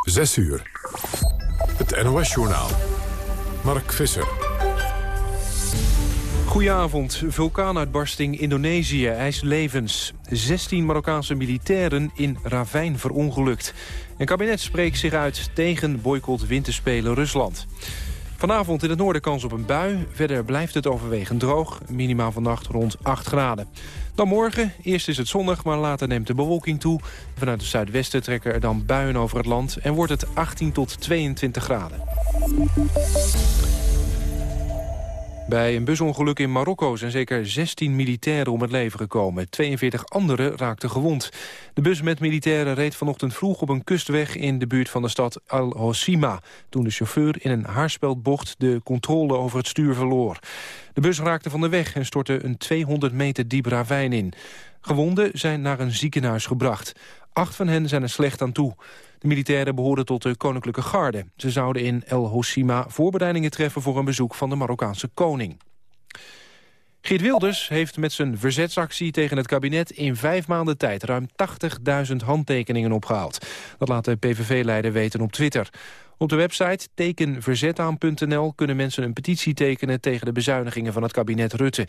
6 uur. Het NOS-journaal. Mark Visser. Goedenavond. Vulkaanuitbarsting Indonesië eist levens. 16 Marokkaanse militairen in Ravijn verongelukt. Een kabinet spreekt zich uit tegen boycott winterspelen Rusland. Vanavond in het noorden kans op een bui. Verder blijft het overwegend droog. Minimaal vannacht rond 8 graden. Dan morgen. Eerst is het zonnig, maar later neemt de bewolking toe. Vanuit het zuidwesten trekken er dan buien over het land... en wordt het 18 tot 22 graden. Bij een busongeluk in Marokko zijn zeker 16 militairen om het leven gekomen. 42 anderen raakten gewond. De bus met militairen reed vanochtend vroeg op een kustweg in de buurt van de stad Al-Hossima... toen de chauffeur in een haarspeldbocht de controle over het stuur verloor. De bus raakte van de weg en stortte een 200 meter diep ravijn in. Gewonden zijn naar een ziekenhuis gebracht. Acht van hen zijn er slecht aan toe. De militairen behoorden tot de koninklijke garde. Ze zouden in El Hossima voorbereidingen treffen voor een bezoek van de Marokkaanse koning. Geert Wilders heeft met zijn verzetsactie tegen het kabinet in vijf maanden tijd ruim 80.000 handtekeningen opgehaald. Dat laat de PVV-leider weten op Twitter. Op de website tekenverzetaan.nl kunnen mensen een petitie tekenen tegen de bezuinigingen van het kabinet Rutte.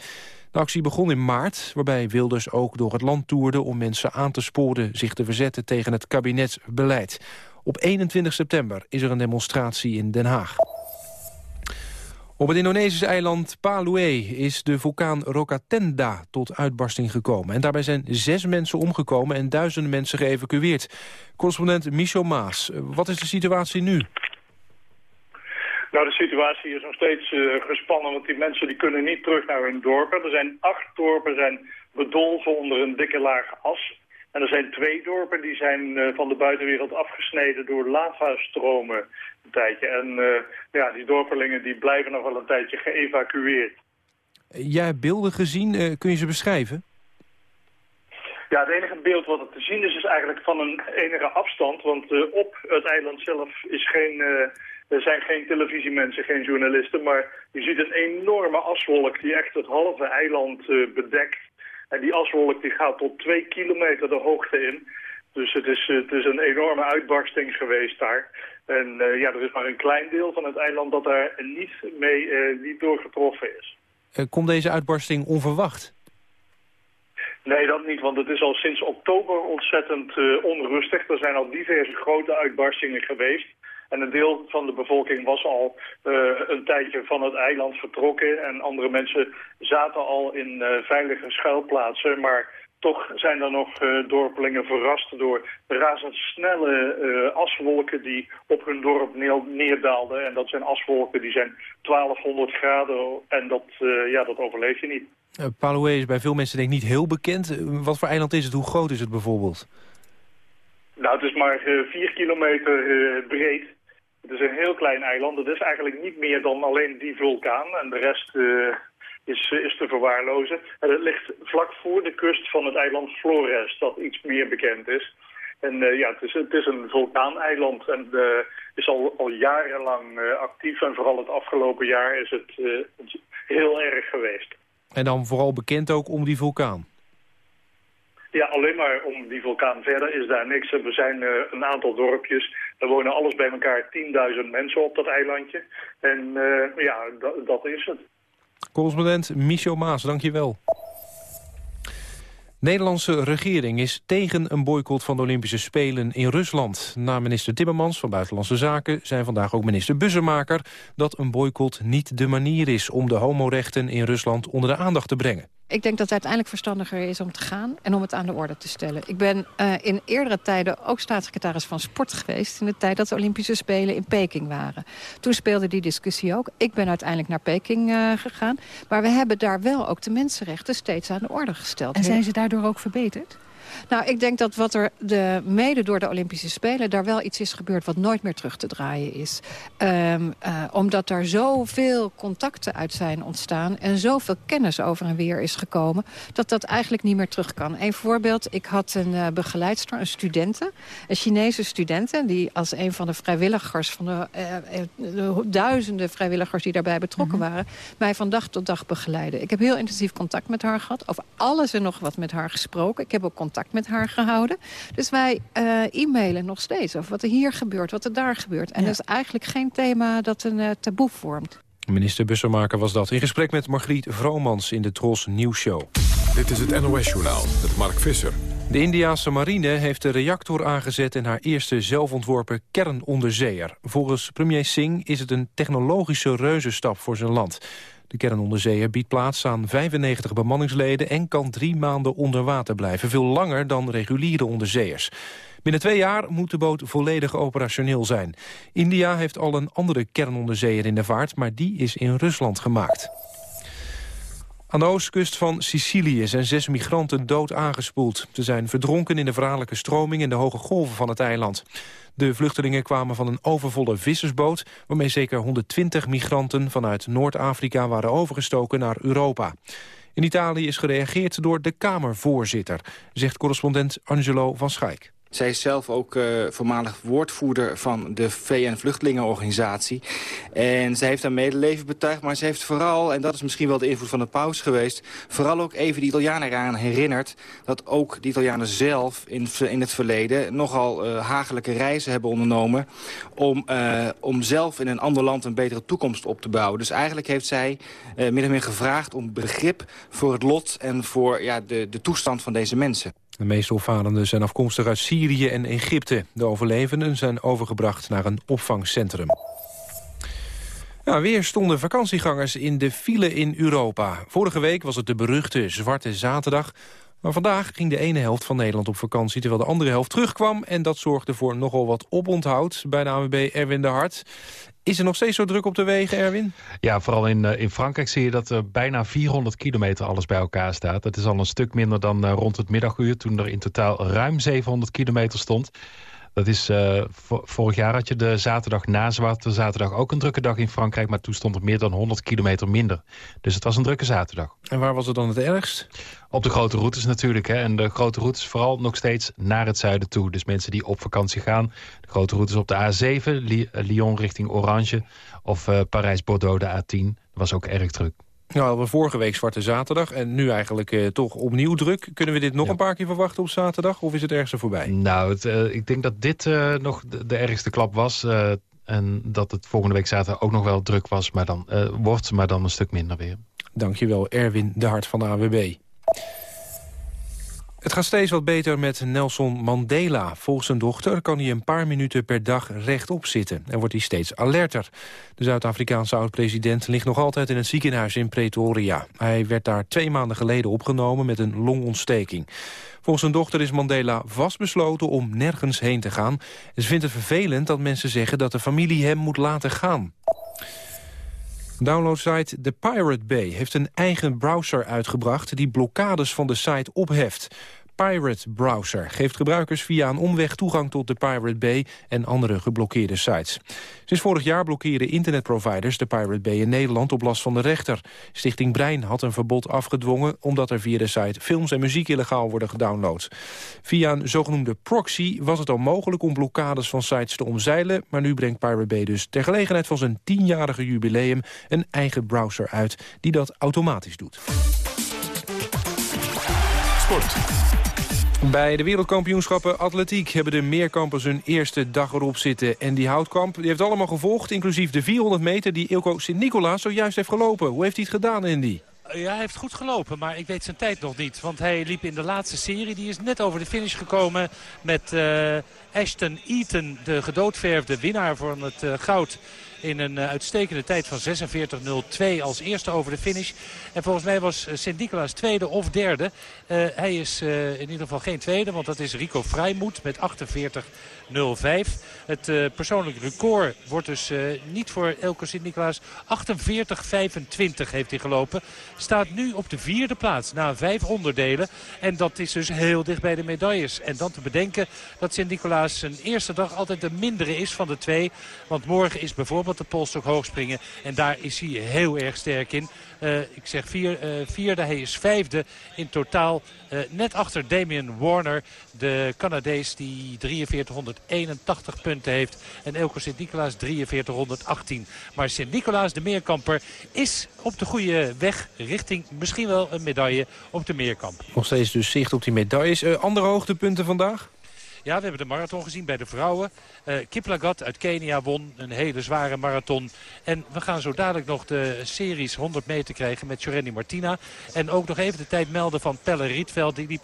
De actie begon in maart, waarbij Wilders ook door het land toerde om mensen aan te sporen zich te verzetten tegen het kabinetsbeleid. Op 21 september is er een demonstratie in Den Haag. Op het Indonesische eiland Palué is de vulkaan Rokatenda tot uitbarsting gekomen. En daarbij zijn zes mensen omgekomen en duizenden mensen geëvacueerd. Correspondent Michel Maas, wat is de situatie nu? Nou, de situatie is nog steeds uh, gespannen, want die mensen die kunnen niet terug naar hun dorpen. Er zijn acht dorpen zijn bedolven onder een dikke laag as. En er zijn twee dorpen die zijn uh, van de buitenwereld afgesneden door lavastromen een tijdje. En uh, ja, die dorpelingen die blijven nog wel een tijdje geëvacueerd. Jij hebt beelden gezien, kun je ze beschrijven? Ja, het enige beeld wat er te zien is, is eigenlijk van een enige afstand. Want uh, op het eiland zelf is geen, uh, er zijn geen televisiemensen, geen journalisten. Maar je ziet een enorme aswolk die echt het halve eiland uh, bedekt. En die aswolk die gaat tot twee kilometer de hoogte in. Dus het is, het is een enorme uitbarsting geweest daar. En ja, er is maar een klein deel van het eiland dat daar niet mee niet door getroffen is. komt deze uitbarsting onverwacht? Nee, dat niet, want het is al sinds oktober ontzettend uh, onrustig. Er zijn al diverse grote uitbarstingen geweest. En een deel van de bevolking was al uh, een tijdje van het eiland vertrokken. En andere mensen zaten al in uh, veilige schuilplaatsen. Maar toch zijn er nog uh, dorpelingen verrast door razendsnelle uh, aswolken die op hun dorp neerdaalden. En dat zijn aswolken die zijn 1200 graden en dat, uh, ja, dat overleef je niet. Uh, Paloué is bij veel mensen denk ik niet heel bekend. Wat voor eiland is het? Hoe groot is het bijvoorbeeld? Nou, het is maar 4 kilometer breed. Het is een heel klein eiland. Het is eigenlijk niet meer dan alleen die vulkaan. En de rest is, is te verwaarlozen. En het ligt vlak voor de kust van het eiland Flores, dat iets meer bekend is. En uh, ja, het is, het is een vulkaaneiland en uh, is al, al jarenlang uh, actief. En vooral het afgelopen jaar is het heel erg geweest. En dan vooral bekend ook om die vulkaan? Ja, alleen maar om die vulkaan. Verder is daar niks. Er zijn een aantal dorpjes. Er wonen alles bij elkaar 10.000 mensen op dat eilandje. En ja, dat is het. Correspondent Michel Maas, dankjewel. Nederlandse regering is tegen een boycott van de Olympische Spelen in Rusland. Na minister Timmermans van Buitenlandse Zaken zijn vandaag ook minister Bussemaker... dat een boycott niet de manier is om de homorechten in Rusland onder de aandacht te brengen. Ik denk dat het uiteindelijk verstandiger is om te gaan en om het aan de orde te stellen. Ik ben uh, in eerdere tijden ook staatssecretaris van Sport geweest... in de tijd dat de Olympische Spelen in Peking waren. Toen speelde die discussie ook. Ik ben uiteindelijk naar Peking uh, gegaan. Maar we hebben daar wel ook de mensenrechten steeds aan de orde gesteld. En zijn ze daardoor ook verbeterd? Nou, ik denk dat wat er de, mede door de Olympische Spelen... daar wel iets is gebeurd wat nooit meer terug te draaien is. Um, uh, omdat daar zoveel contacten uit zijn ontstaan... en zoveel kennis over en weer is gekomen... dat dat eigenlijk niet meer terug kan. Een voorbeeld, ik had een uh, begeleidster, een studente... een Chinese studente, die als een van de vrijwilligers... van de, uh, de duizenden vrijwilligers die daarbij betrokken mm -hmm. waren... mij van dag tot dag begeleiden. Ik heb heel intensief contact met haar gehad. Over alles en nog wat met haar gesproken. Ik heb ook contact contact met haar gehouden. Dus wij e-mailen nog steeds over wat er hier gebeurt, wat er daar gebeurt. En dat is eigenlijk geen thema dat een taboe vormt. Minister Bussemaker was dat in gesprek met Margriet Vromans in de Tros Nieuwsshow. Dit is het NOS-journaal met Mark Visser. De Indiase marine heeft de reactor aangezet in haar eerste zelfontworpen kernonderzeeër. Volgens premier Singh is het een technologische reuzenstap voor zijn land. De kernonderzeeër biedt plaats aan 95 bemanningsleden... en kan drie maanden onder water blijven, veel langer dan reguliere onderzeeërs. Binnen twee jaar moet de boot volledig operationeel zijn. India heeft al een andere kernonderzeeër in de vaart... maar die is in Rusland gemaakt. Aan de oostkust van Sicilië zijn zes migranten dood aangespoeld. Ze zijn verdronken in de verhaallijke stroming en de hoge golven van het eiland. De vluchtelingen kwamen van een overvolle vissersboot... waarmee zeker 120 migranten vanuit Noord-Afrika waren overgestoken naar Europa. In Italië is gereageerd door de Kamervoorzitter, zegt correspondent Angelo van Schaik. Zij is zelf ook uh, voormalig woordvoerder van de VN-vluchtelingenorganisatie. En ze heeft haar medeleven betuigd, maar ze heeft vooral... en dat is misschien wel de invloed van de paus geweest... vooral ook even de Italianen eraan herinnerd... dat ook de Italianen zelf in, in het verleden... nogal uh, hagelijke reizen hebben ondernomen... Om, uh, om zelf in een ander land een betere toekomst op te bouwen. Dus eigenlijk heeft zij min of meer gevraagd om begrip voor het lot... en voor ja, de, de toestand van deze mensen. De meeste opvarenden zijn afkomstig uit Syrië en Egypte. De overlevenden zijn overgebracht naar een opvangcentrum. weer stonden vakantiegangers in de file in Europa. Vorige week was het de beruchte Zwarte Zaterdag. Maar vandaag ging de ene helft van Nederland op vakantie... terwijl de andere helft terugkwam. En dat zorgde voor nogal wat oponthoud bij de AWB Erwin de Hart. Is er nog steeds zo druk op de wegen, Erwin? Ja, vooral in, uh, in Frankrijk zie je dat er bijna 400 kilometer alles bij elkaar staat. Dat is al een stuk minder dan uh, rond het middaguur... toen er in totaal ruim 700 kilometer stond. Dat is, uh, vorig jaar had je de zaterdag na Zwarte Zaterdag ook een drukke dag in Frankrijk... maar toen stond er meer dan 100 kilometer minder. Dus het was een drukke zaterdag. En waar was het dan het ergst? Op de grote routes natuurlijk. Hè. En de grote routes vooral nog steeds naar het zuiden toe. Dus mensen die op vakantie gaan. De grote routes op de A7, Lyon richting Orange... of uh, Parijs-Bordeaux, de A10. Dat was ook erg druk. Nou, we vorige week Zwarte Zaterdag en nu eigenlijk eh, toch opnieuw druk. Kunnen we dit nog een paar keer verwachten op zaterdag of is het ergste voorbij? Nou, het, uh, ik denk dat dit uh, nog de, de, ergste klap was. en dat het volgende week zaterdag ook nog wel druk was, maar dan, wordt, maar dan een stuk minder weer. Dankjewel, Erwin de Hart van de AWB. Het gaat steeds wat beter met Nelson Mandela. Volgens zijn dochter kan hij een paar minuten per dag rechtop zitten... en wordt hij steeds alerter. De Zuid-Afrikaanse oud-president ligt nog altijd in het ziekenhuis in Pretoria. Hij werd daar twee maanden geleden opgenomen met een longontsteking. Volgens zijn dochter is Mandela vastbesloten om nergens heen te gaan. ze vindt het vervelend dat mensen zeggen dat de familie hem moet laten gaan. Downloadsite The Pirate Bay heeft een eigen browser uitgebracht... die blokkades van de site opheft. Pirate Browser geeft gebruikers via een omweg toegang tot de Pirate Bay en andere geblokkeerde sites. Sinds vorig jaar blokkeren internetproviders de Pirate Bay in Nederland op last van de rechter. Stichting Brein had een verbod afgedwongen omdat er via de site films en muziek illegaal worden gedownload. Via een zogenoemde proxy was het al mogelijk om blokkades van sites te omzeilen, maar nu brengt Pirate Bay dus ter gelegenheid van zijn tienjarige jubileum een eigen browser uit die dat automatisch doet. Sport. Bij de wereldkampioenschappen atletiek hebben de meerkampers hun eerste dag erop zitten. En die houtkamp die heeft allemaal gevolgd, inclusief de 400 meter die Ilko Sint-Nicolaas zojuist heeft gelopen. Hoe heeft hij het gedaan, Andy? Ja, hij heeft goed gelopen, maar ik weet zijn tijd nog niet. Want hij liep in de laatste serie. Die is net over de finish gekomen met uh, Ashton Eaton, de gedoodverfde winnaar van het uh, goud in een uh, uitstekende tijd van 46.02 als eerste over de finish. En volgens mij was Sint-Nicolaas tweede of derde. Uh, hij is in ieder geval geen tweede, want dat is Rico Vrijmoed met 48.05. Het uh, persoonlijk record wordt dus uh, niet voor Elko Sint-Nicolaas. 48.25 heeft hij gelopen. Staat nu op de vierde plaats na vijf onderdelen. En dat is dus heel dicht bij de medailles. En dan te bedenken dat Sint-Nicolaas zijn eerste dag altijd de mindere is van de twee. Want morgen is bijvoorbeeld de polstok hoogspringen. En daar is hij heel erg sterk in. Uh, ik zeg vier, vierde, hij is vijfde in totaal. Net achter Damian Warner, de Canadees die 4381 punten heeft. En Elko Sint-Nicolaas 4318. Maar Sint-Nicolaas, de meerkamper, is op de goede weg richting misschien wel een medaille op de meerkamp. Nog steeds dus zicht op die medailles. Uh, andere hoogtepunten vandaag? Ja, we hebben de marathon gezien bij de vrouwen. Uh, Kiplagat uit Kenia won een hele zware marathon. En we gaan zo dadelijk nog de series 100 meter krijgen met Jorendi Martina. En ook nog even de tijd melden van Pelle Rietveld. Die liep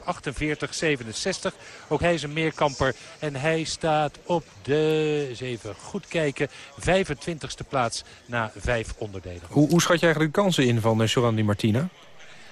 48-67. Ook hij is een meerkamper. En hij staat op de, even goed kijken, 25ste plaats na vijf onderdelen. Hoe, hoe schat je eigenlijk de kansen in van uh, Jorendi Martina?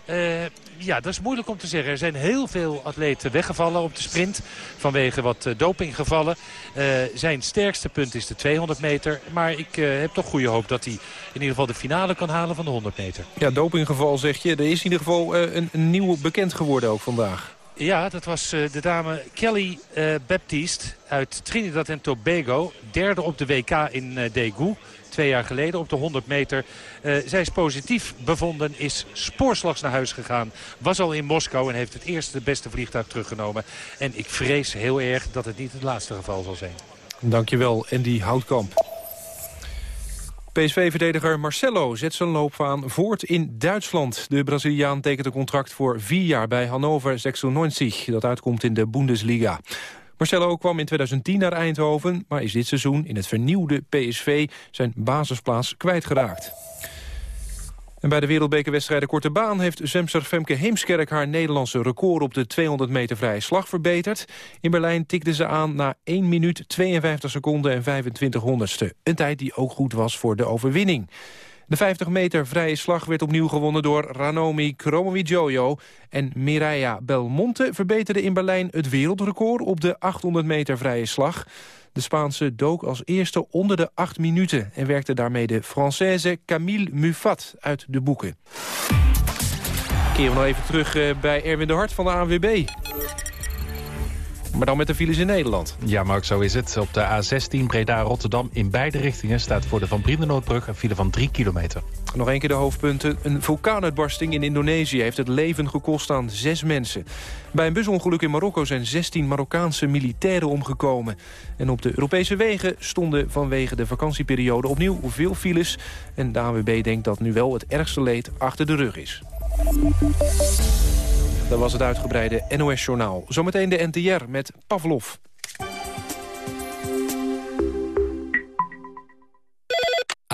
Uh, ja, dat is moeilijk om te zeggen. Er zijn heel veel atleten weggevallen op de sprint vanwege wat uh, dopinggevallen. Uh, zijn sterkste punt is de 200 meter. Maar ik heb toch goede hoop dat hij in ieder geval de finale kan halen van de 100 meter. Ja, dopinggeval zeg je. Er is in ieder geval een, een nieuw bekend geworden ook vandaag. Ja, dat was de dame Kelly Baptiste uit Trinidad en Tobago. Derde op de WK in Daegu twee jaar geleden op de 100 meter. Uh, zij is positief bevonden, is spoorslags naar huis gegaan. Was al in Moskou en heeft het eerste beste vliegtuig teruggenomen. En ik vrees heel erg dat het niet het laatste geval zal zijn. Dankjewel, Andy Houtkamp. PSV-verdediger Marcelo zet zijn loopbaan voort in Duitsland. De Braziliaan tekent een contract voor vier jaar bij Hannover 96... dat uitkomt in de Bundesliga. Marcelo kwam in 2010 naar Eindhoven... maar is dit seizoen in het vernieuwde PSV zijn basisplaats kwijtgeraakt. En bij de wereldbekerwedstrijden Korte Baan heeft Zemster Femke Heemskerk haar Nederlandse record op de 200 meter vrije slag verbeterd. In Berlijn tikte ze aan na 1 minuut 52 seconden en 25 honderdste. Een tijd die ook goed was voor de overwinning. De 50 meter vrije slag werd opnieuw gewonnen door Ranomi Kromowidjojo. En Mireia Belmonte verbeterde in Berlijn het wereldrecord op de 800 meter vrije slag. De Spaanse dook als eerste onder de 8 minuten... en werkte daarmee de Française Camille Muffat uit de boeken. Keren we nog even terug eh, bij Erwin de Hart van de ANWB. Maar dan met de files in Nederland. Ja, Mark, zo is het. Op de A16 Breda-Rotterdam in beide richtingen... staat voor de Van Brienenoordbrug een file van 3 kilometer. Nog een keer de hoofdpunten. Een vulkaanuitbarsting in Indonesië heeft het leven gekost aan zes mensen. Bij een busongeluk in Marokko zijn 16 Marokkaanse militairen omgekomen. En op de Europese wegen stonden vanwege de vakantieperiode opnieuw veel files. En de AWB denkt dat nu wel het ergste leed achter de rug is. Dat was het uitgebreide NOS-journaal. Zometeen de NTR met Pavlov.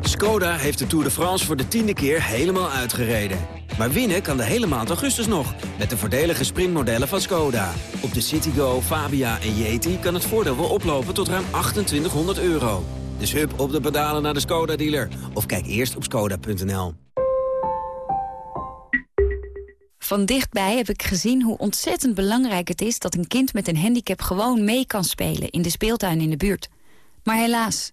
Skoda heeft de Tour de France voor de tiende keer helemaal uitgereden. Maar winnen kan de hele maand augustus nog, met de voordelige sprintmodellen van Skoda. Op de Citigo, Fabia en Yeti kan het voordeel wel oplopen tot ruim 2800 euro. Dus hup op de pedalen naar de Skoda-dealer. Of kijk eerst op skoda.nl. Van dichtbij heb ik gezien hoe ontzettend belangrijk het is... dat een kind met een handicap gewoon mee kan spelen in de speeltuin in de buurt. Maar helaas,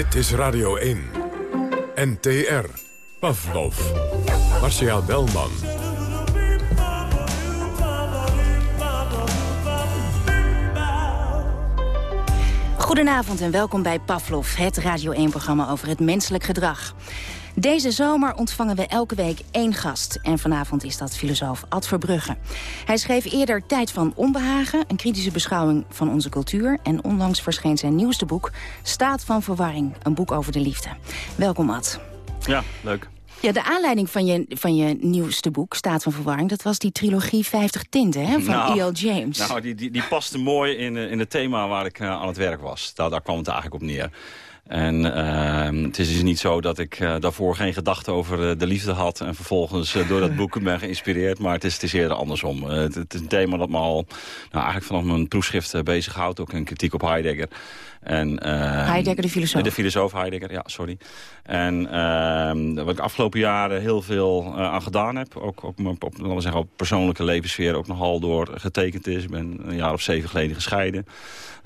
Dit is Radio 1. NTR. Pavlov. Marcia Belman. Goedenavond en welkom bij Pavlov, het Radio 1-programma over het menselijk gedrag. Deze zomer ontvangen we elke week één gast. En vanavond is dat filosoof Ad Verbrugge. Hij schreef eerder Tijd van Onbehagen, een kritische beschouwing van onze cultuur. En onlangs verscheen zijn nieuwste boek, Staat van Verwarring, een boek over de liefde. Welkom Ad. Ja, leuk. Ja, de aanleiding van je, van je nieuwste boek, Staat van Verwarring... dat was die trilogie 50 tinten hè, van nou, E.L. James. Nou, die, die, die paste mooi in, in het thema waar ik uh, aan het werk was. Daar, daar kwam het eigenlijk op neer. En uh, het is dus niet zo dat ik uh, daarvoor geen gedachte over uh, de liefde had... en vervolgens door dat boek ben geïnspireerd. Maar het is, het is eerder andersom. Het, het, is een thema dat me al nou, eigenlijk vanaf mijn proefschrift bezighoudt. Ook een kritiek op Heidegger. En, Heidegger, de filosoof? De filosoof Heidegger, ja, sorry. En uh, wat ik afgelopen jaren heel veel uh, aan gedaan heb... ook, op, op, laten we zeggen, op persoonlijke levenssfeer ook nogal door getekend is. Ik ben een jaar of zeven geleden gescheiden.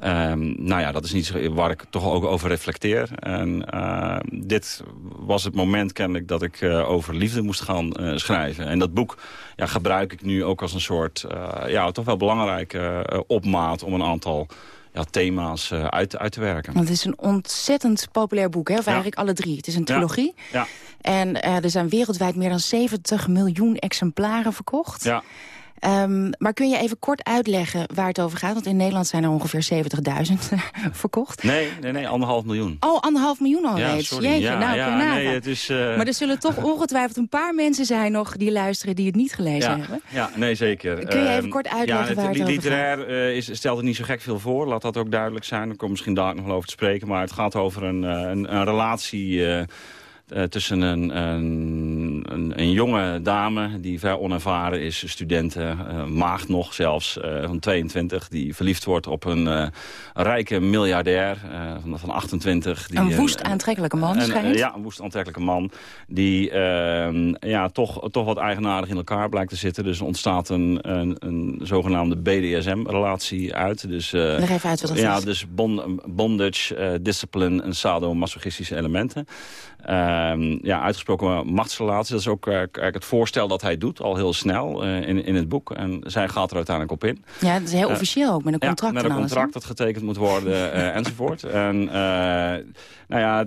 Um, nou ja, dat is niet waar ik toch ook over reflecteer. En uh, dit was het moment kennelijk dat ik uh, over liefde moest gaan uh, schrijven. En dat boek ja, gebruik ik nu ook als een soort, ja, toch wel belangrijke opmaat... om een aantal ja, thema's uh, uit, uit te werken. Want het is een ontzettend populair boek, hè? of ja. eigenlijk alle drie. Het is een trilogie. Ja. En uh, er zijn wereldwijd meer dan 70 miljoen exemplaren verkocht. Ja. Um, maar kun je even kort uitleggen waar het over gaat? Want in Nederland zijn er ongeveer 70.000 verkocht. Nee, nee, nee, anderhalf miljoen. Oh, anderhalf miljoen al ja. Sorry. Jeetje, ja, nou, ja, nee, het is, uh... Maar er zullen toch ongetwijfeld een paar mensen zijn nog die luisteren die het niet gelezen ja, hebben. Ja, nee, zeker. Kun je even kort uitleggen waar het over literair, gaat? Uh, is, stelt het niet zo gek veel voor, laat dat ook duidelijk zijn. Daar kom misschien daar nog wel over te spreken. Maar het gaat over een, een, een relatie... Uh, tussen een, een, een, een, jonge dame die vrij onervaren is, studenten, uh, maagd nog zelfs, uh, van 22, die verliefd wordt op een, rijke miljardair van, van 28. Die, een woest aantrekkelijke man, schijnt. ja, een woest aantrekkelijke man, die ehm, ja, toch, toch wat eigenaardig in elkaar blijkt te zitten. Dus er ontstaat een, een, een zogenaamde BDSM-relatie uit. Dus, Leg even uit wat dat ja, is. dus bon, bondage, discipline en sadomasochistische elementen. Uh, ja, uitgesproken machtsrelatie. Dat is ook uh, het voorstel dat hij doet, al heel snel uh, in, in het boek. En zij gaat er uiteindelijk op in. Ja, dat is heel officieel ook, met een contract ja, met een alles, contract dat getekend moet worden enzovoort. En nou ja,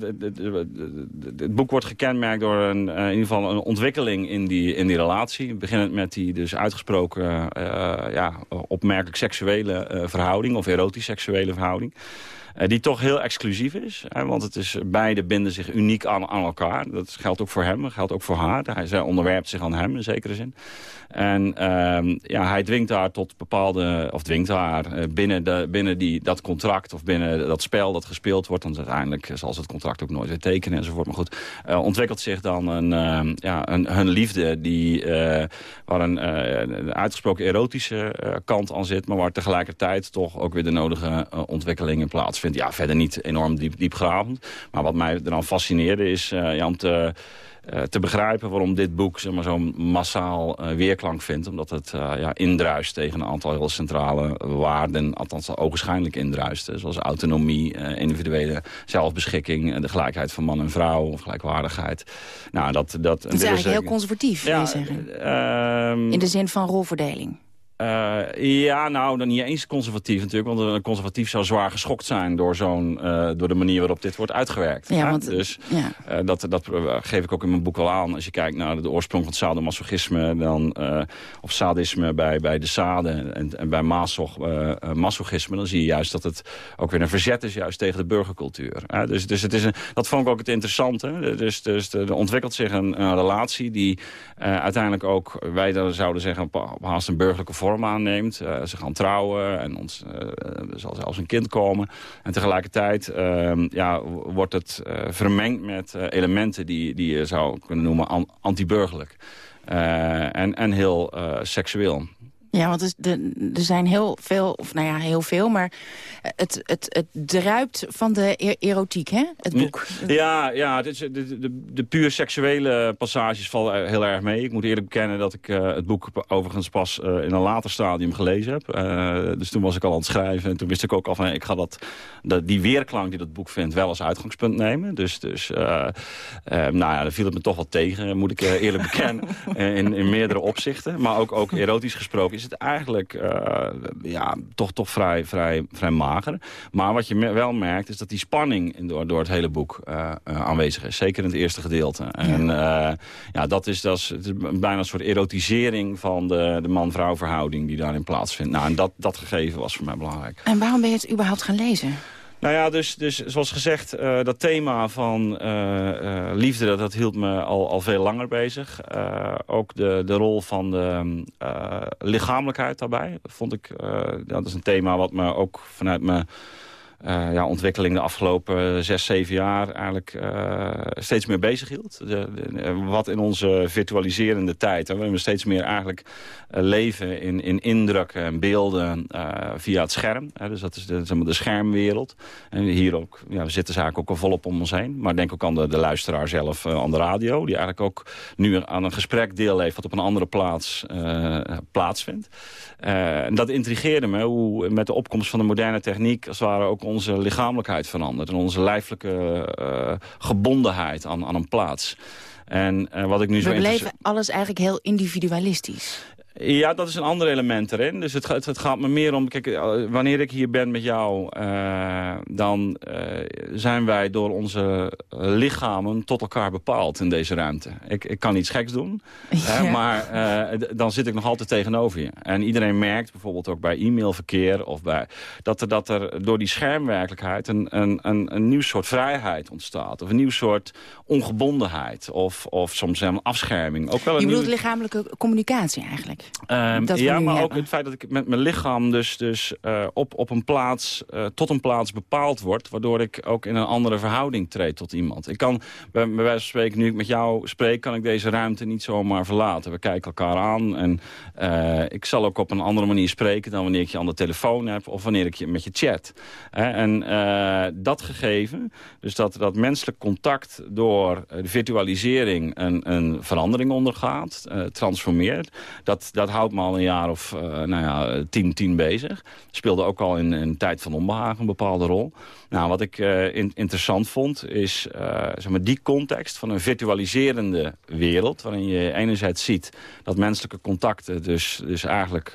het boek wordt gekenmerkt door een, in ieder geval een ontwikkeling in die, in die relatie. Beginnend met die dus uitgesproken ja, opmerkelijk seksuele verhouding of erotisch seksuele verhouding. Uh, die toch heel exclusief is. Hè, want het is, beide binden zich uniek aan, aan elkaar. Dat geldt ook voor hem, dat geldt ook voor haar. Hij, zij onderwerpt zich aan hem in zekere zin. En uh, ja, hij dwingt haar tot bepaalde, of dwingt haar uh, binnen, de, binnen die, dat contract of binnen dat spel dat gespeeld wordt. Want uiteindelijk zal ze het contract ook nooit weer tekenen enzovoort. Maar goed, uh, ontwikkelt zich dan een, uh, ja, een, hun liefde die, waar een, een, uitgesproken erotische kant aan zit. Maar waar tegelijkertijd toch ook weer de nodige ontwikkelingen plaatsvindt. Ja, verder niet enorm diep, diepgravend. Maar wat mij er dan fascineerde is ja, om te... Uh, te begrijpen waarom dit boek zeg maar, zo'n massaal uh, weerklank vindt. Omdat het ja, indruist tegen een aantal heel centrale waarden. Althans, ogenschijnlijk indruist. Hè, zoals autonomie, individuele zelfbeschikking... de gelijkheid van man en vrouw, of gelijkwaardigheid. Nou, dat, dat, het is eigenlijk heel conservatief, wil ja, je zeggen. Uh, In de zin van rolverdeling. Uh, ja, nou, dan niet eens conservatief natuurlijk. Want een conservatief zou zwaar geschokt zijn door, zo'n, uh, door de manier waarop dit wordt uitgewerkt. Ja, want, dus ja. uh, dat, dat geef ik ook in mijn boek wel aan. Als je kijkt naar de oorsprong van het sadomasochisme... Dan, of sadisme bij, bij de sade en, en bij masoch, masochisme... dan zie je juist dat het ook weer een verzet is juist tegen de burgercultuur. dus dus het is een, dat vond ik ook het interessante. Dus, dus er ontwikkelt zich een, een relatie die uiteindelijk ook... wij zouden zeggen op haast een burgerlijke vorm vorm aanneemt. Uh, ze gaan trouwen en ons, er zal zelfs een kind komen. En tegelijkertijd uh, ja, wordt het uh, vermengd met elementen die, die je zou kunnen noemen an anti-burgerlijk. en, en heel seksueel. Ja, want er zijn heel veel, of nou ja, heel veel, maar het, het, het druipt van de erotiek, hè, het boek. Ja, ja het is, de, de, de puur seksuele passages vallen heel erg mee. Ik moet eerlijk bekennen dat ik uh, het boek overigens pas uh, in een later stadium gelezen heb. Uh, dus toen was ik al aan het schrijven en toen wist ik ook al van, ik ga dat, dat, die weerklank die dat boek vindt wel als uitgangspunt nemen. Dus, dus nou ja, dan viel het me toch wat tegen, moet ik eerlijk bekennen, in, in meerdere opzichten. Maar ook, ook erotisch gesproken is het eigenlijk ja, toch, toch vrij, vrij, vrij mager. Maar wat je wel merkt is dat die spanning door, door het hele boek aanwezig is. Zeker in het eerste gedeelte. En ja, dat is, dat is, het is bijna een soort erotisering van de, de man-vrouw verhouding die daarin plaatsvindt. Nou, en dat, dat gegeven was voor mij belangrijk. En waarom ben je het überhaupt gaan lezen? Nou ja, dus, dus zoals gezegd, uh, dat thema van uh, uh, liefde, dat, dat hield me al, al veel langer bezig. ook de, de rol van de lichamelijkheid daarbij. vond ik, dat is een thema wat me ook vanuit mijn uh, ja, ontwikkeling de afgelopen zes, zeven jaar eigenlijk uh, steeds meer bezig hield. De, wat in onze virtualiserende tijd, hè, waarin we steeds meer eigenlijk leven in, in indrukken en beelden via het scherm. Dus dat is de, zeg maar, de schermwereld. En hier ook, ja, we zitten zaken ook al volop om ons heen. Maar denk ook aan de, de luisteraar zelf aan de radio, die eigenlijk ook nu aan een gesprek deelleeft wat op een andere plaats plaatsvindt. en dat intrigeerde me, hoe met de opkomst van de moderne techniek, als het ware ook onze lichamelijkheid verandert. En onze lijfelijke uh, gebondenheid aan, aan een plaats. En uh, wat ik nu zo We beleven alles eigenlijk heel individualistisch. Ja, dat is een ander element erin. Dus het, het, het, gaat me meer om... Kijk, eh, wanneer ik hier ben met jou... Uh, dan uh, zijn wij door onze lichamen tot elkaar bepaald in deze ruimte. Ik, ik kan iets geks doen, ja. maar dan zit ik nog altijd tegenover je. En iedereen merkt bijvoorbeeld ook bij e-mailverkeer... Of bij, dat, er, dat er door die schermwerkelijkheid een, een, een, een nieuw soort vrijheid ontstaat. Of een nieuw soort ongebondenheid. Of, of soms een afscherming. Ook wel een je bedoelt lichamelijke communicatie eigenlijk? Um, ja, maar ook het feit dat ik met mijn lichaam dus, dus uh, op, op een plaats, uh, tot een plaats bepaald word... waardoor ik ook in een andere verhouding treed tot iemand. Ik kan, bij, bij wijze van spreken, nu ik met jou spreek... kan ik deze ruimte niet zomaar verlaten. We kijken elkaar aan en uh, ik zal ook op een andere manier spreken... dan wanneer ik je aan de telefoon heb of wanneer ik je met je chat. en dat gegeven, dus dat, dat menselijk contact door de virtualisering... een, een verandering ondergaat, transformeert... dat dat houdt me al een jaar of uh, nou ja, tien, tien bezig. Speelde ook al in een tijd van onbehagen een bepaalde rol. Nou, wat ik uh, in, interessant vond, is uh, zeg maar die context van een virtualiserende wereld... waarin je enerzijds ziet dat menselijke contacten dus, dus eigenlijk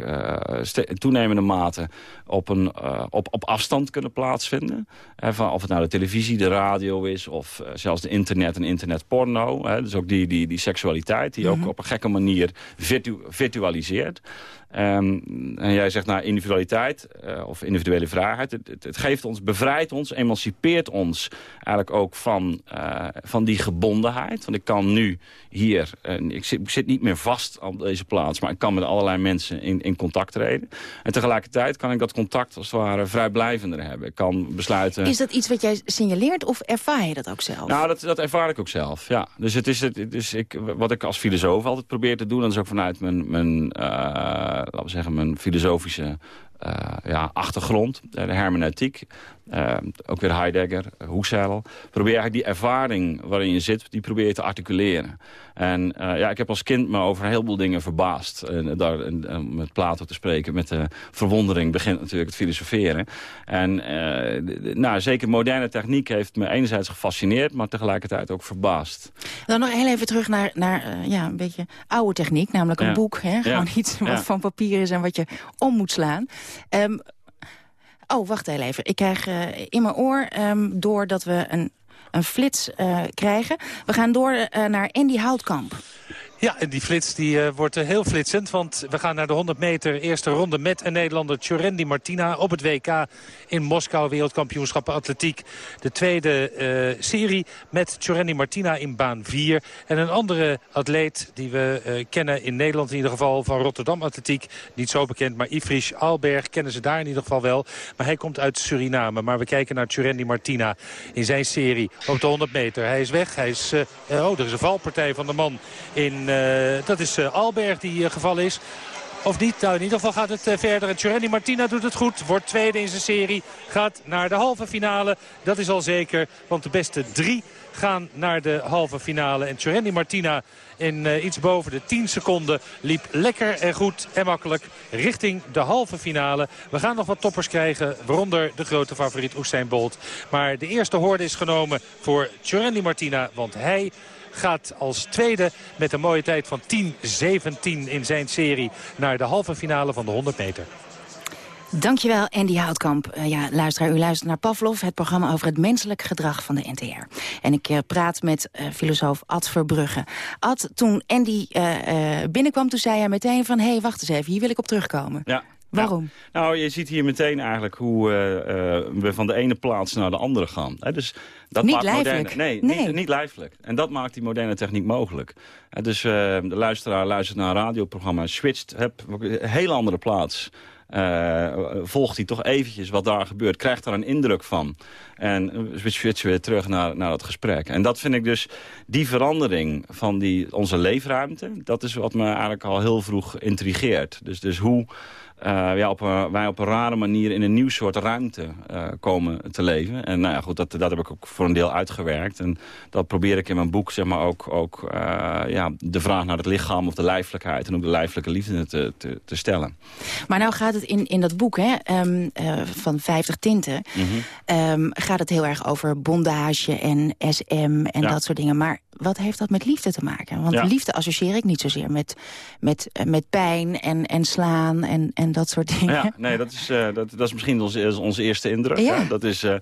in toenemende mate op, een, op, op afstand kunnen plaatsvinden. Hè, van of het nou de televisie, de radio is of zelfs de internet en internetporno. Hè, dus ook die, die, die seksualiteit die mm -hmm. ook op een gekke manier virtu virtualiseert. Um, en jij zegt nou individualiteit uh, of individuele vrijheid. Het, het, het, geeft ons, bevrijdt ons, emancipeert ons eigenlijk ook van, uh, van die gebondenheid. Want ik kan nu hier, uh, ik, zit, ik, zit, niet meer vast op deze plaats, maar ik kan met allerlei mensen in, in contact treden. En tegelijkertijd kan ik dat contact als het ware vrijblijvender hebben. Ik kan besluiten... Is dat iets wat jij signaleert of ervaar je dat ook zelf? Nou, dat, dat ervaar ik ook zelf, ja. Dus, het is het, dus ik, wat ik als filosoof altijd probeer te doen, dat is ook vanuit mijn, mijn laten we zeggen, mijn filosofische uh, ja, achtergrond, de hermeneutiek. Uh, ook weer Heidegger, Husserl. Probeer eigenlijk die ervaring waarin je zit, die probeer je te articuleren. En uh, ja, ik heb als kind me over een heleboel dingen verbaasd. En daar en, met Plato te spreken, met de verwondering begint natuurlijk het filosoferen. En nou, zeker moderne techniek heeft me enerzijds gefascineerd, maar tegelijkertijd ook verbaasd. Dan nog heel even terug naar, naar ja, een beetje oude techniek, namelijk een ja. boek. Hè? Gewoon ja. iets wat ja. van papier is en wat je om moet slaan. Um, oh, wacht even. Ik krijg uh, in mijn oor, um, doordat we een, een flits uh, krijgen... we gaan door uh, naar Andy Houtkamp. Ja, en die flits die, uh, wordt heel flitsend. Want we gaan naar de 100 meter eerste ronde met een Nederlander Tjorendi Martina op het WK in Moskou wereldkampioenschappen atletiek. De tweede uh, serie met Tjorendi Martina in baan 4. En een andere atleet die we uh, kennen in Nederland in ieder geval van Rotterdam atletiek. Niet zo bekend, maar Ifrish Alberg kennen ze daar in ieder geval wel. Maar hij komt uit Suriname. Maar we kijken naar Tjorendi Martina in zijn serie op de 100 meter. Hij is weg. Hij is, oh, er is een valpartij van de man in... Uh, dat is uh, Alberg die gevallen is. Of niet? Nou, in ieder geval gaat het uh, verder. En Martina doet het goed. Wordt tweede in zijn serie. Gaat naar de halve finale. Dat is al zeker. Want de beste drie gaan naar de halve finale. En Tjorendi Martina in uh, iets boven de 10 seconden liep lekker en goed en makkelijk richting de halve finale. We gaan nog wat toppers krijgen, waaronder de grote favoriet Usain Bolt. Maar de eerste hoorde is genomen voor Tjorendi Martina, want hij gaat als tweede met een mooie tijd van 10-17 in zijn serie naar de halve finale van de 100 meter. Dankjewel, Andy Houtkamp. Uh, ja, luisteraar, u luistert naar Pavlov, het programma over het menselijk gedrag van de NTR. En ik uh, praat met uh, filosoof Ad Verbrugge. Ad, toen Andy binnenkwam, toen zei hij meteen van... hé, hey, wacht eens even, hier wil ik op terugkomen. Ja. Waarom? Nou, je ziet hier meteen eigenlijk hoe we van de ene plaats naar de andere gaan. dus dat niet maakt lijfelijk. Moderne, nee, nee. Niet, niet lijfelijk. En dat maakt die moderne techniek mogelijk. dus de luisteraar luistert naar een radioprogramma, switcht, heb een hele andere plaats... Uh, volgt hij toch eventjes wat daar gebeurt. Krijgt daar een indruk van. En switchen weer terug naar, naar het gesprek. En dat vind ik dus, die verandering van die, onze leefruimte... dat is wat me eigenlijk al heel vroeg intrigeert. Dus, dus hoe ja, op een, wij op een rare manier in een nieuw soort ruimte uh, komen te leven. En nou ja, goed, dat, dat heb ik ook voor een deel uitgewerkt. En dat probeer ik in mijn boek zeg maar, ook, ook uh, ja, de vraag naar het lichaam of de lijfelijkheid... en ook de lijfelijke liefde te, te, te stellen. Maar nou gaat het in, in dat boek hè, um, van 50 tinten... Mm -hmm. um, gaat het heel erg over bondage en SM en ja. dat soort dingen. Maar wat heeft dat met liefde te maken? Want ja. liefde associeer ik niet zozeer met, met, met pijn en, en slaan en, en dat soort dingen. Ja, nee, dat is, uh, dat, dat is misschien onze, onze eerste indruk. Ja. Hè? Dat is... Uh,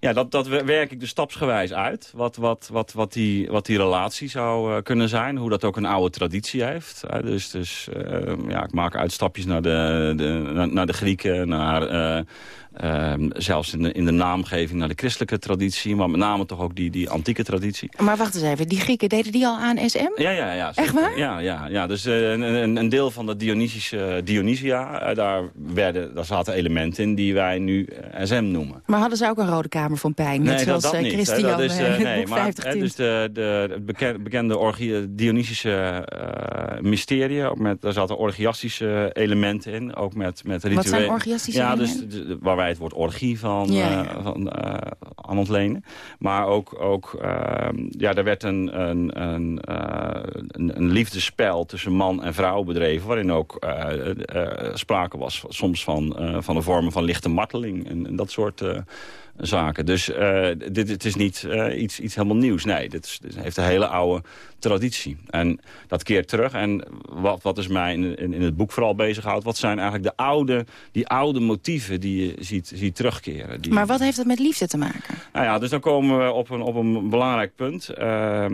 ja, dat, dat werk ik dus stapsgewijs uit. Wat, wat, wat, wat, die, wat die relatie zou uh, kunnen zijn. Hoe dat ook een oude traditie heeft. Uh, dus dus uh, ja, ik maak uitstapjes naar de, de, naar, naar de Grieken. Naar, uh, zelfs in de, in de naamgeving naar de christelijke traditie. Maar met name toch ook die, die antieke traditie. Maar wacht eens even, die Grieken deden die al aan SM? Ja, ja, ja. Echt waar? Ja, ja, ja. dus een, een, een deel van de Dionysische Dionysia, daar, werden, daar zaten elementen in die wij nu SM noemen. Maar hadden ze ook een rode kamer van pijn? Net nee, zoals dat, dat niet. Christian dat is, uh, nee, maar, dus de, de, bekende, orgie, Dionysische mysterie, ook met, daar zaten orgiastische elementen in. Ook met, met rituelen. Wat zijn orgiastische ja, elementen? Dus, de, waar wij het woord orgie van, ja, ja. uh, van aan ontlenen. Maar ook, ook ja, er werd een, een, een, een, een liefdespel tussen man en vrouw bedreven, waarin ook sprake was soms van, van de vormen van lichte marteling en, en dat soort zaken. Dus uh, dit, het is niet uh, iets, iets helemaal nieuws. Nee, dit, is, dit, heeft een hele oude traditie. En dat keert terug. En wat, wat is mij in, in, in het boek vooral bezighoudt... wat zijn eigenlijk de oude, die oude motieven die je ziet, ziet terugkeren. Die, maar wat heeft dat met liefde te maken? Nou ja, dus dan komen we op een, op een belangrijk punt... Uh,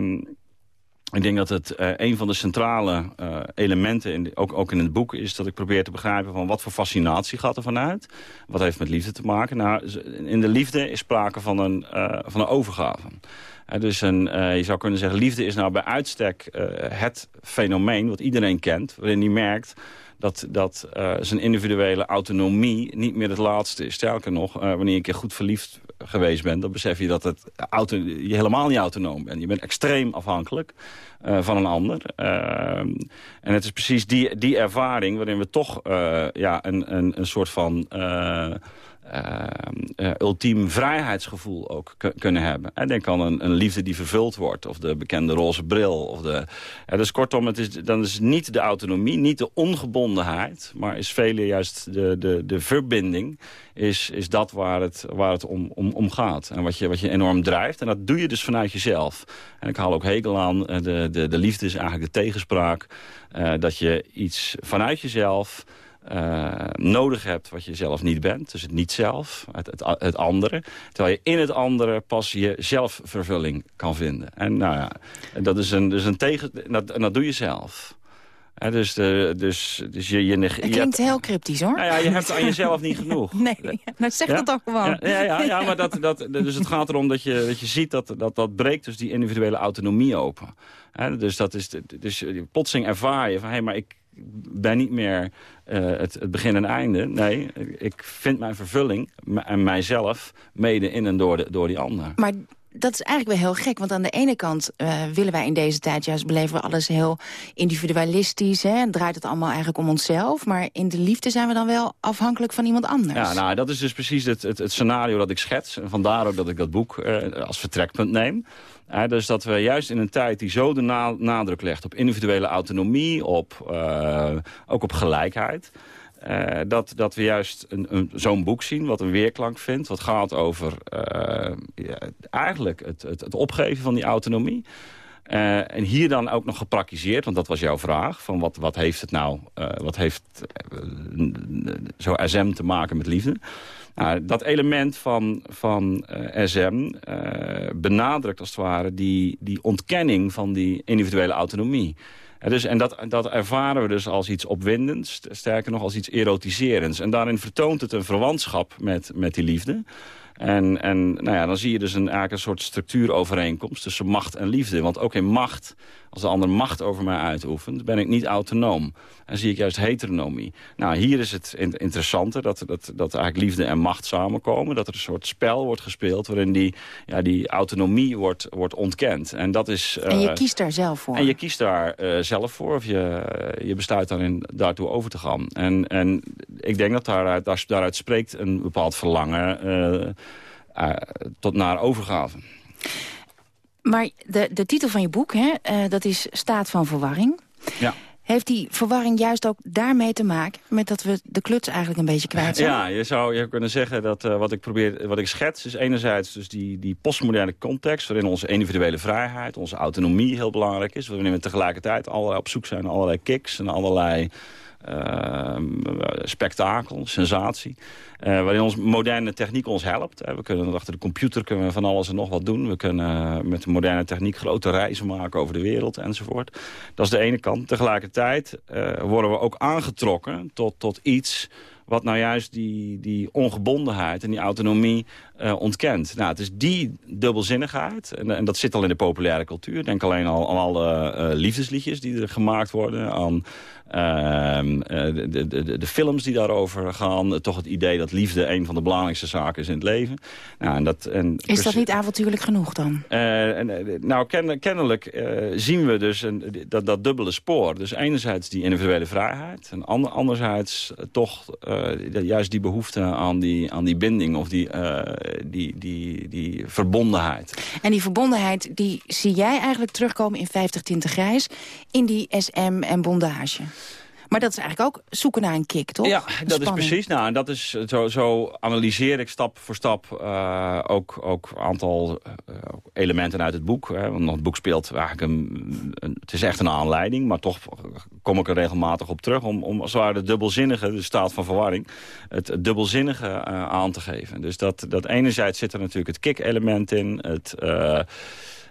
ik denk dat het uh, een van de centrale uh, elementen, in ook, ook in het boek... is dat ik probeer te begrijpen van wat voor fascinatie gaat er vanuit. Wat heeft met liefde te maken? Nou, in de liefde is sprake van een, uh, van een overgave. dus een, je zou kunnen zeggen, liefde is nou bij uitstek het fenomeen... wat iedereen kent, waarin hij merkt dat, dat zijn individuele autonomie niet meer het laatste is. Sterker nog, wanneer je een keer goed verliefd geweest bent... dan besef je dat het auto, je helemaal niet autonoom bent. Je bent extreem afhankelijk uh, van een ander. en het is precies die, die ervaring waarin we toch ja, een, een, een soort van... Uh, uh, ultiem vrijheidsgevoel ook kunnen hebben. En denk aan een, een, liefde die vervuld wordt. Of de bekende roze bril. Of de, uh, dus kortom, het is, dan is niet de autonomie, niet de ongebondenheid. Maar is vele juist de, de, de verbinding. Is, is dat waar het, waar het om, om, om gaat. En wat je, wat je enorm drijft. En dat doe je dus vanuit jezelf. En ik haal ook hekel aan. De, de, de liefde is eigenlijk de tegenspraak. dat je iets vanuit jezelf... Uh, nodig hebt wat je zelf niet bent. Dus het niet-zelf, het, het, het, andere. Terwijl je in het andere pas je zelfvervulling kan vinden. En nou ja, dat is een, dus een tegen... Dat, en dat doe je zelf. He, dus, de, dus, dus je, je, het klinkt heel cryptisch, hoor. Nou ja, je hebt aan jezelf niet genoeg. Nee, nou zeg ja? dat toch gewoon. Ja, ja, ja, ja maar dat, dat, dus het gaat erom dat je, dat je ziet dat, dat dat breekt dus die individuele autonomie open. He, dus, dat is, dus plotseling ervaar je van, hé, hey, maar ik, ben niet meer uh, het, het, begin en einde. Nee, ik vind mijn vervulling en mijzelf mede in en door, de, door die ander. Maar dat is eigenlijk wel heel gek. Want aan de ene kant uh, willen wij in deze tijd juist beleven we alles heel individualistisch. Hè? Draait het allemaal eigenlijk om onszelf. Maar in de liefde zijn we dan wel afhankelijk van iemand anders. Ja, nou, dat is dus precies het, het, het scenario dat ik schets. En vandaar ook dat ik dat boek uh, als vertrekpunt neem. Dus dat we juist in een tijd die zo de na nadruk legt op individuele autonomie, op, uh, ook op gelijkheid... Uh, dat, dat we juist zo'n boek zien, wat een weerklank vindt... wat gaat over ja, eigenlijk het, het, het, opgeven van die autonomie... En hier dan ook nog gepraktiseerd, want dat was jouw vraag. Van wat, wat heeft het nou, wat heeft zo SM te maken met liefde? Nou, dat element van, van SM benadrukt als het ware die, die ontkenning van die individuele autonomie. En, dus, en dat, dat ervaren we dus als iets opwindends, sterker nog als iets erotiserends. En daarin vertoont het een verwantschap met, met die liefde. En, en nou ja, dan zie je dus een, eigenlijk een soort structuurovereenkomst tussen macht en liefde. Want ook in macht, als de ander macht over mij uitoefent, ben ik niet autonoom. En zie ik juist heteronomie. Nou, hier is het interessante dat, dat, dat eigenlijk liefde en macht samenkomen. Dat er een soort spel wordt gespeeld waarin die, ja, die autonomie wordt, wordt ontkend. En, dat is, uh, en je kiest daar zelf voor. En je kiest daar uh, zelf voor of je, je besluit daarin daartoe over te gaan. En, en ik denk dat daaruit, daaruit spreekt een bepaald verlangen tot naar overgave. Maar de, de titel van je boek, hè, dat is Staat van Verwarring. Ja. Heeft die verwarring juist ook daarmee te maken... met dat we de kluts eigenlijk een beetje kwijt zijn? Ja, je zou je kunnen zeggen dat uh, wat ik probeer, wat ik schets... is enerzijds dus die, die postmoderne context... waarin onze individuele vrijheid, onze autonomie heel belangrijk is... waarin we tegelijkertijd allerlei op zoek zijn naar allerlei kicks... en allerlei uh, spektakel, sensatie. Uh, waarin ons moderne techniek ons helpt. We kunnen achter de computer kunnen we van alles en nog wat doen. We kunnen met de moderne techniek grote reizen maken over de wereld enzovoort. Dat is de ene kant. Tegelijkertijd worden we ook aangetrokken tot, tot iets wat nou juist die, die ongebondenheid en die autonomie uh, ontkent. Nou, het is die dubbelzinnigheid, en, en, dat zit al in de populaire cultuur. Denk alleen al aan alle uh, liefdesliedjes die er gemaakt worden, aan uh, de, de, de, de, films die daarover gaan. Toch het idee dat liefde een van de belangrijkste zaken is in het leven. Nou, en dat, en is dat niet avontuurlijk genoeg dan? En, nou, ken, kennelijk zien we dus een, dat, dat dubbele spoor. Dus enerzijds die individuele vrijheid. En ander, anderzijds toch juist die behoefte aan die, aan die binding of die die, die, die verbondenheid. En die verbondenheid die zie jij eigenlijk terugkomen in 50 tinten grijs... in die SM en bondage. Maar dat is eigenlijk ook zoeken naar een kick, toch? Ja, dat is precies. Nou, en dat is, zo, zo analyseer ik stap voor stap uh, ook een aantal uh, elementen uit het boek. Hè, want het boek speelt eigenlijk een, Het is echt een aanleiding, maar toch kom ik er regelmatig op terug... om, om als het ware de dubbelzinnige, de staat van verwarring... het, dubbelzinnige uh, aan te geven. Dus dat, dat enerzijds zit er natuurlijk het kick-element in... het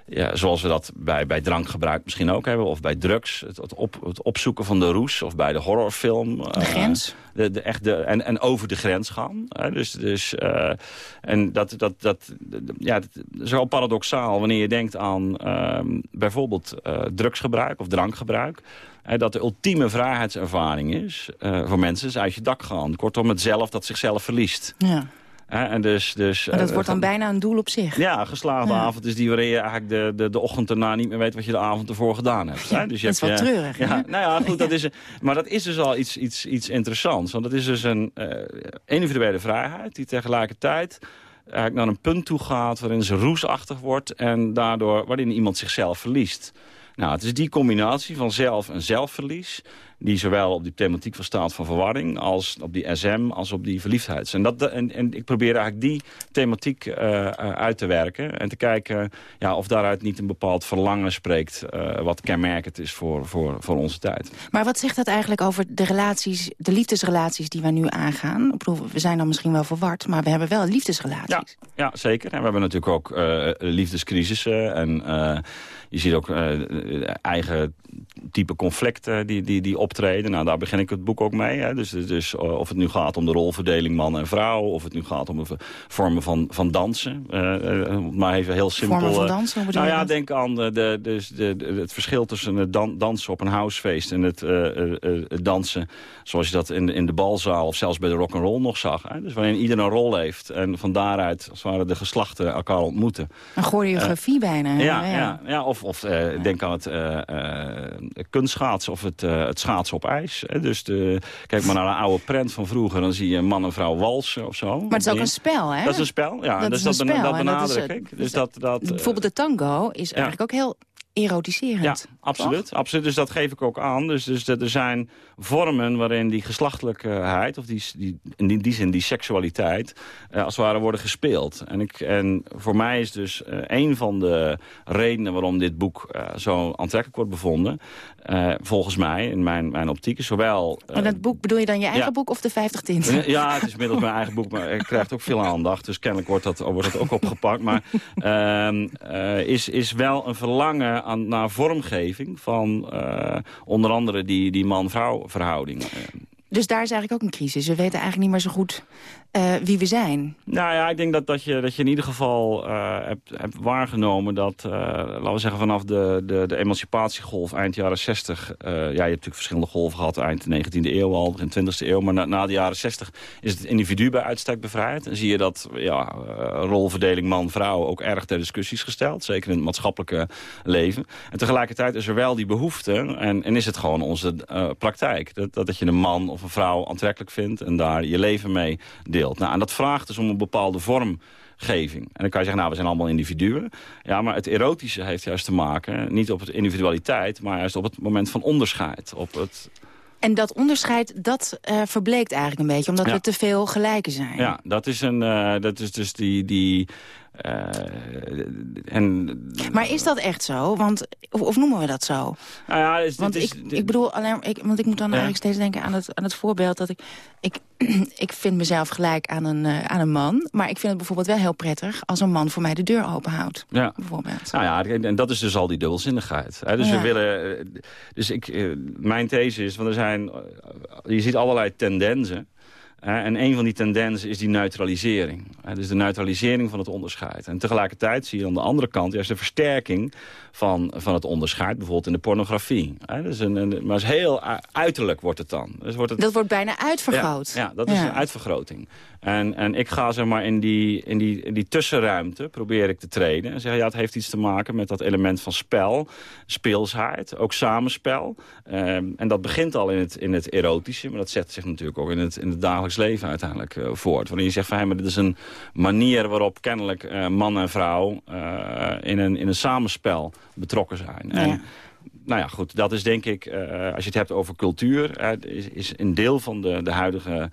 ja, zoals we dat bij, bij drankgebruik misschien ook hebben. Of bij drugs. Het, het, op, het opzoeken van de roes. Of bij de horrorfilm. De grens. Uh, de, de, echt de, en, en over de grens gaan. dus, dus, uh, en dat, dat, dat, ja, dat is wel paradoxaal wanneer je denkt aan uh, bijvoorbeeld uh, drugsgebruik of drankgebruik. dat de ultieme vrijheidservaring is voor mensen is uit je dak gaan. Kortom, het zelf dat zichzelf verliest. Ja en dus, dus, maar dat uh, wordt dan bijna een doel op zich. Ja, geslaagde ja. avond is die waarin je eigenlijk de, de, de ochtend erna niet meer weet wat je de avond ervoor gedaan hebt. Ja, dus je dat hebt, is wel treurig. Ja, nou ja, goed, dat is, maar dat is dus al iets, iets, iets interessants. Want dat is dus een uh, individuele vrijheid die tegelijkertijd eigenlijk naar een punt toe gaat waarin ze roesachtig wordt en daardoor waarin iemand zichzelf verliest. Nou, het is die combinatie van zelf en zelfverlies die zowel op die thematiek van staat van verwarring... als op die SM, als op die verliefdheid. En, dat, en, en ik probeer eigenlijk die thematiek uh, uit te werken... en te kijken ja, of daaruit niet een bepaald verlangen spreekt... Uh, wat kenmerkend is voor, voor, voor onze tijd. Maar wat zegt dat eigenlijk over de relaties, de liefdesrelaties die we nu aangaan? Ik bedoel, we zijn dan misschien wel verward, maar we hebben wel liefdesrelaties. Ja, ja zeker. En we hebben natuurlijk ook liefdescrisissen en... Je ziet ook eigen type conflicten die, die, die optreden. Nou, daar begin ik het boek ook mee. Hè. Dus, dus eh, of het nu gaat om de rolverdeling man en vrouw... of het nu gaat om de vormen van, van dansen. Uh, maar even heel simpel. Vormen van dansen? nou ja, denk aan de, de, de, de, het verschil tussen het dan, dansen op een housefeest... en het, uh, het dansen zoals je dat in, in de balzaal... of zelfs bij de rock'n'roll nog zag. Hè. Dus waarin ieder een rol heeft. En van daaruit, als waren de geslachten elkaar ontmoeten. Een choreografie bijna. Ja, ja. ja, ja. of, of denk aan het kunstschaatsen of het, het schaatsen op ijs. Hè. Dus de, kijk maar naar een oude prent van vroeger. Dan zie je een man en vrouw walsen of zo. Maar het is ook een spel, hè? Dat is een spel, ja. Dat, dus is een dat, spel. dat benadruk ik. Dus dat, dat, bijvoorbeeld de tango is eigenlijk ook heel erotiserend. Ja, absoluut, absoluut. Dus dat geef ik ook aan. Dus, dus er zijn vormen waarin die geslachtelijkheid... of die, die, in die zin die seksualiteit... Uh, als het ware worden gespeeld. En, ik, en voor mij is dus uh, een van de redenen... waarom dit boek zo aantrekkelijk wordt bevonden... volgens mij, in mijn, mijn optiek, is zowel... en dat boek, bedoel je dan je eigen ja, boek of de 50 tinten? Ja, het is inmiddels mijn eigen boek, maar ik krijg ook veel aandacht. Dus kennelijk wordt dat, wordt dat ook opgepakt. Maar ehm, is, is wel een verlangen aan, naar vormgeving van onder andere die, die man-vrouw verhouding. Dus daar is eigenlijk ook een crisis. We weten eigenlijk niet meer zo goed uh, wie we zijn. Nou ja, ik denk dat, dat, je, dat je in ieder geval uh, hebt, waargenomen dat, uh, laten we zeggen, vanaf de, de, de emancipatiegolf eind jaren 60... ja, je hebt natuurlijk verschillende golven gehad, eind 19e eeuw al, begin 20e eeuw... maar na, na, de jaren 60 is het individu bij uitstek bevrijd. En zie je dat ja, rolverdeling man-vrouw ook erg ter discussie is gesteld. Zeker in het maatschappelijke leven. En tegelijkertijd is er wel die behoefte, en, en is het gewoon onze praktijk... Dat, dat, dat je een man of een vrouw aantrekkelijk vindt en daar je leven mee deelt. Nou, en dat vraagt dus om een bepaalde vormgeving. En dan kan je zeggen, nou, we zijn allemaal individuen. Ja, maar het erotische heeft juist te maken, niet op het individualiteit... maar juist op het moment van onderscheid. Op het... En dat onderscheid, dat uh, verbleekt eigenlijk een beetje, omdat we te veel gelijken zijn. Ja, dat is, een, uh, dat is dus die, die, uh, en, maar is dat echt zo? Want, of, noemen we dat zo? Nou ja, is, want is, ik, ik bedoel, alleen, ik, want ik moet dan ja. eigenlijk steeds denken aan het, aan het voorbeeld dat ik... Ik, ik vind mezelf gelijk aan een, uh, aan een man. Maar ik vind het bijvoorbeeld wel heel prettig als een man voor mij de deur openhoudt. Ja. Bijvoorbeeld. Nou ja, en dat is dus al die dubbelzinnigheid. Hè? Dus Ja. we willen. eh, Dus ik, eh, mijn these is, want er zijn. eh, Je ziet allerlei tendensen. En een van die tendensen is die neutralisering. Dus de neutralisering van het onderscheid. En tegelijkertijd zie je aan de andere kant juist de versterking van, van het onderscheid. Bijvoorbeeld in de pornografie. Dus een, een, maar is heel uiterlijk wordt het dan. Dus wordt het, Dat wordt bijna uitvergroot. ja, ja, dat is Ja. een uitvergroting. En, en ik ga zeg maar in die, in, die, in die tussenruimte probeer ik te treden. En zeggen, ja, het heeft iets te maken met dat element van spel, speelsheid, ook samenspel. Ehm, en dat begint al in het, in het erotische, maar dat zet zich natuurlijk ook in het, in het dagelijks leven uiteindelijk eh, voort. Wanneer je zegt van, hé, maar dit is een manier waarop kennelijk eh, man en vrouw eh, in, een, in een samenspel betrokken zijn. En, nou ja, goed, dat is denk ik, als je het hebt over cultuur... is, is een deel van de, de huidige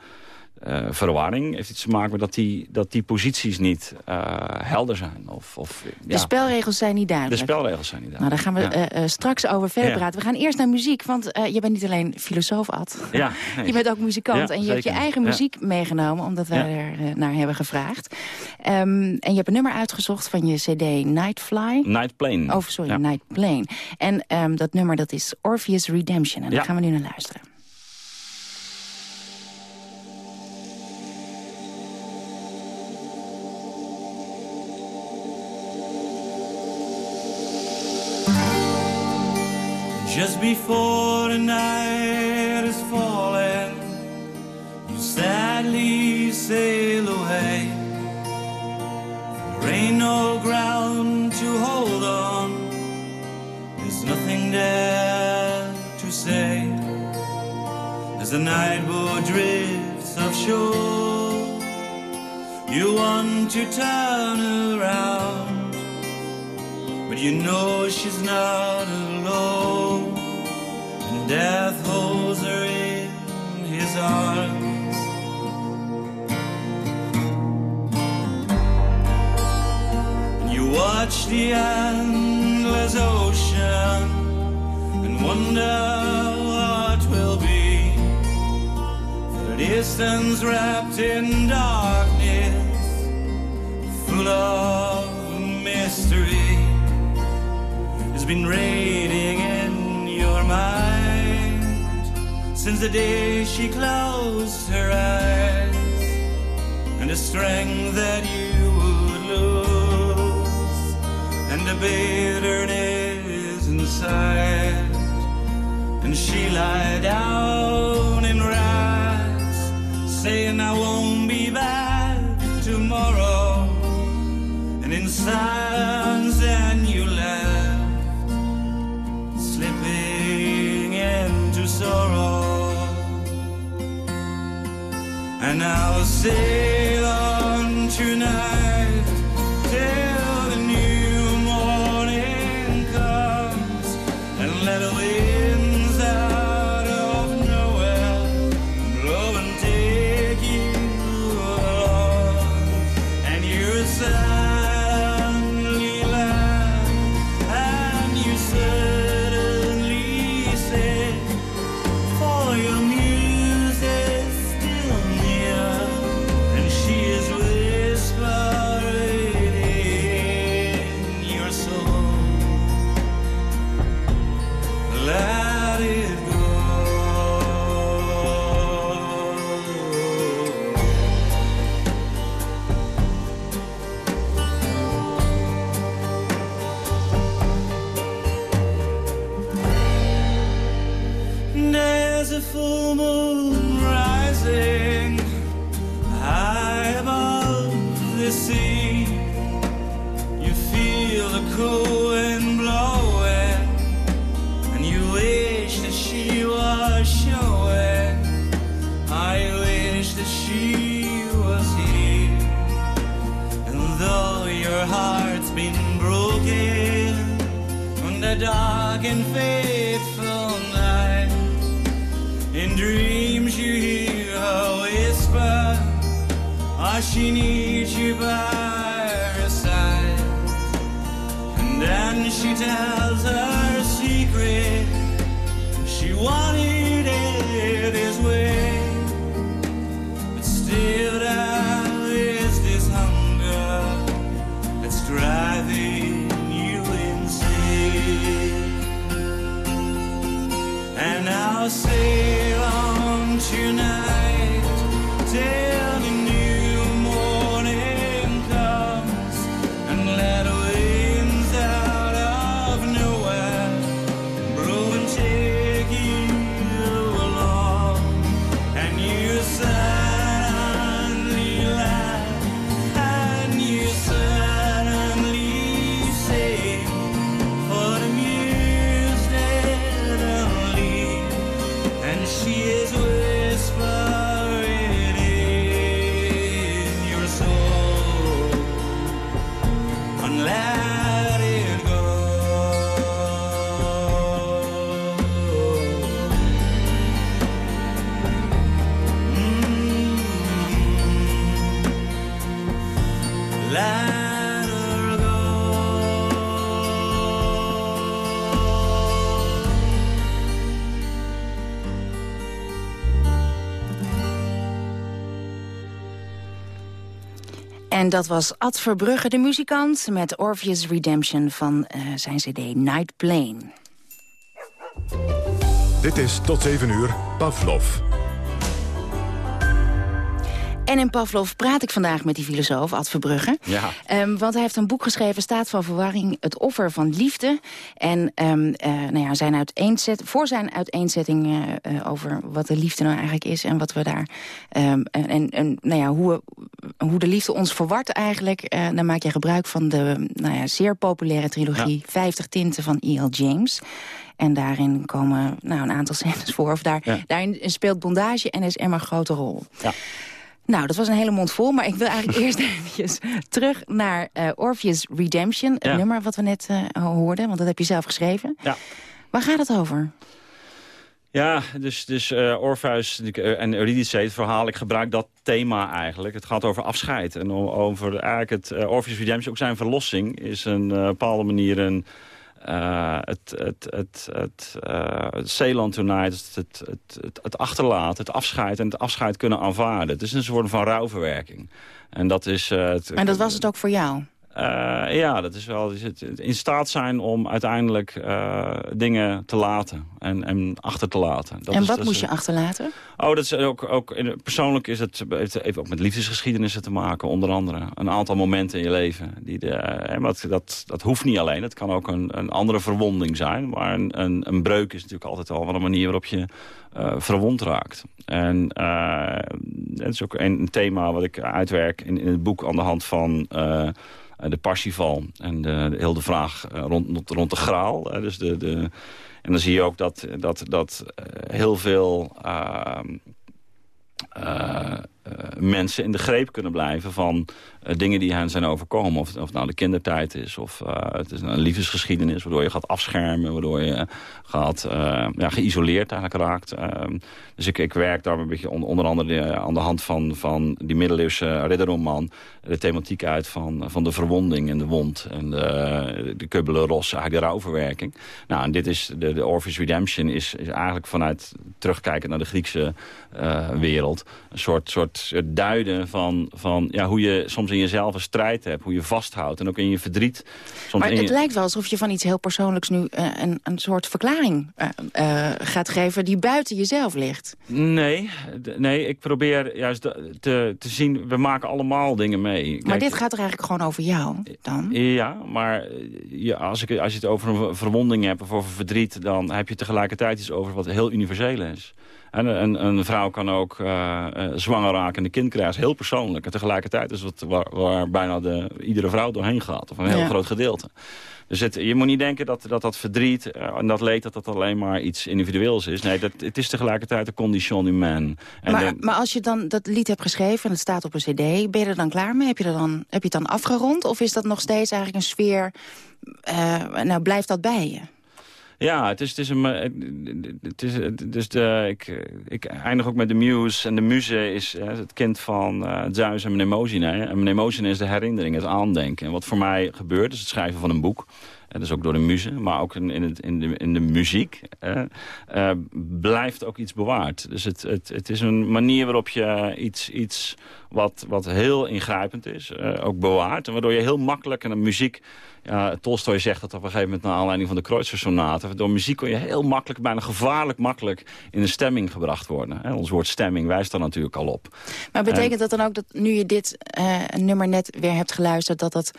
eh, verwarring... heeft iets te maken met dat die, dat die posities niet eh, helder zijn. Of, of, De ja, spelregels zijn niet de duidelijk. spelregels zijn niet Nou, daar gaan we Ja. eh, straks over verder Ja. praten. We gaan eerst naar muziek, want je bent niet alleen filosoof, Ad. Ja, nee. Je bent ook muzikant en je hebt je eigen muziek meegenomen... omdat wij er naar hebben gevraagd. Ehm, en je hebt een nummer uitgezocht van je cd Nightfly. Night Plane. Oh, sorry, Ja. Night Plane. En ehm, dat nummer dat is Orpheus Redemption. En daar gaan we nu naar luisteren. Before the night is falling, you sadly sail away. There ain't no ground to hold on, there's nothing there to say. As the night boat drifts offshore, you want to turn around, but you know she's not death holds her in his arms. And you watch the endless ocean and wonder what will be. For The distance wrapped in darkness, full of mystery has been raiding in your mind since the day she closed her eyes and the strength that you would lose and the bitterness inside. And she lied down in rags saying I won't be back tomorrow. And in and I'll sail on tonight En dat was Ad Verbrugge, de muzikant... met Orpheus Redemption van eh, zijn cd Night Plane. Dit is tot 7 uur Pavlov. En in Pavlov praat ik vandaag met die filosoof, Ad Verbrugge. Ja. Ehm, want hij heeft een boek geschreven, Staat van Verwarring, het offer van liefde. En ehm, eh, nou ja, zijn uiteenzetting, voor zijn uiteenzetting eh, eh, over wat de liefde nou eigenlijk is... en wat we daar ehm, en, en, nou ja, hoe, hoe de liefde ons verwart eigenlijk... dan maak je gebruik van de nou ja, zeer populaire trilogie... 50 tinten van E.L. James... En daarin komen nou, een aantal scènes voor. Of daar, Ja. Daarin speelt bondage en is Emma een grote rol. Ja. Nou, dat was een hele mond vol. Maar ik wil eigenlijk eerst eventjes terug naar eh, Orpheus Redemption. Het Ja. nummer wat we net eh, hoorden, want dat heb je zelf geschreven. Ja. Waar gaat het over? Ja, dus, dus eh Orpheus en Eurydice, het verhaal, ik gebruik dat thema eigenlijk. Het gaat over afscheid. En over eigenlijk het uh, Orpheus Redemption, ook zijn verlossing, is een bepaalde manier een... eh, het, het, het, het, eh, het Zeeland Tonight, het, het, het, het, achterlaten, het afscheid en het afscheid kunnen aanvaarden. Het is een soort van rouwverwerking. En dat is... eh, En dat was het ook voor jou? Eh, ja, dat is wel is het, in staat zijn om uiteindelijk eh, dingen te laten en, en achter te laten. Dat en is- wat dat moest je achterlaten? Oh, dat is ook, ook in- persoonlijk is het, heeft ook met liefdesgeschiedenissen te maken, onder andere. Een aantal momenten in je leven. Die de, en dat, dat, dat hoeft niet alleen, het kan ook een, een andere verwonding zijn. Maar een, een, een breuk is natuurlijk altijd al wel een manier waarop je eh, verwond raakt. En eh, het is ook een, een thema wat ik uitwerk in, in het boek aan de hand van... eh, de Parsifal en de, heel de vraag eh, rond, rond de graal. Dus de, de, en dan zie je ook dat, dat, dat eh, heel veel ehm, eh, mensen in de greep kunnen blijven van dingen die hen zijn overkomen. Of, of nou de kindertijd is, of het is een liefdesgeschiedenis... waardoor je gaat afschermen, waardoor je gaat, ja, geïsoleerd eigenlijk raakt. Ehm, dus ik, ik werk daar een beetje on- onder andere aan de hand van, van die middeleeuwse ridderroman... de thematiek uit van, van de verwonding en de wond en de, de kubbele ros, eigenlijk de rouwverwerking. Nou, en dit is de, de Orpheus Redemption is, is eigenlijk vanuit terugkijken naar de Griekse eh, wereld... een soort, soort, duiden van, van ja, hoe je soms in jezelf een strijd hebt, hoe je vasthoudt en ook in je verdriet. Soms Maar het je... lijkt wel alsof je van iets heel persoonlijks nu eh, een, een soort verklaring eh, gaat geven... die buiten jezelf ligt. Nee, nee, ik probeer juist te, te zien, we maken allemaal dingen mee. Maar Kijk, dit gaat er eigenlijk gewoon over jou dan? Ja, maar eh, ja, als, ik, als je het over een verwonding hebt of over verdriet... dan heb je tegelijkertijd iets over wat heel universeel is. En een, een vrouw kan ook eh, eh, zwanger raken en een kind krijgen. Dat is heel persoonlijk. En tegelijkertijd is het waar, waar bijna de, iedere vrouw doorheen gaat. Of een heel Ja. groot gedeelte. Dus het, je moet niet denken dat dat, dat verdriet eh, en dat leed... dat dat alleen maar iets individueels is. Nee, dat, het is tegelijkertijd een condition humaine. En maar, de- maar als je dan dat lied hebt geschreven en het staat op een cd... ben je er dan klaar mee? Heb je, er dan, heb je het dan afgerond? Of is dat nog steeds eigenlijk een sfeer... nou, blijft dat bij je? Ja, het is, het is een. eh, Het is, is de, ik, ik eindig ook met de muse. En de muze is eh, het kind van eh Zeus en Mnemosine. En Mnemosine is de herinnering, het aandenken. En wat voor mij gebeurt, is het schrijven van een boek. En dus ook door de muze, maar ook in, in, het, in, de, in de muziek, blijft ook iets bewaard. Dus het, het, het is een manier waarop je iets, iets wat, wat heel ingrijpend is, ook bewaart. En waardoor je heel makkelijk, en de muziek... Ja, Tolstoy zegt dat op een gegeven moment naar aanleiding van de Kreutzer-sonaten. Door muziek kon je heel makkelijk, bijna gevaarlijk makkelijk in een stemming gebracht worden. Ons woord stemming wijst daar natuurlijk al op. Maar betekent dat dan ook dat nu je dit eh, nummer net weer hebt geluisterd... Dat, dat,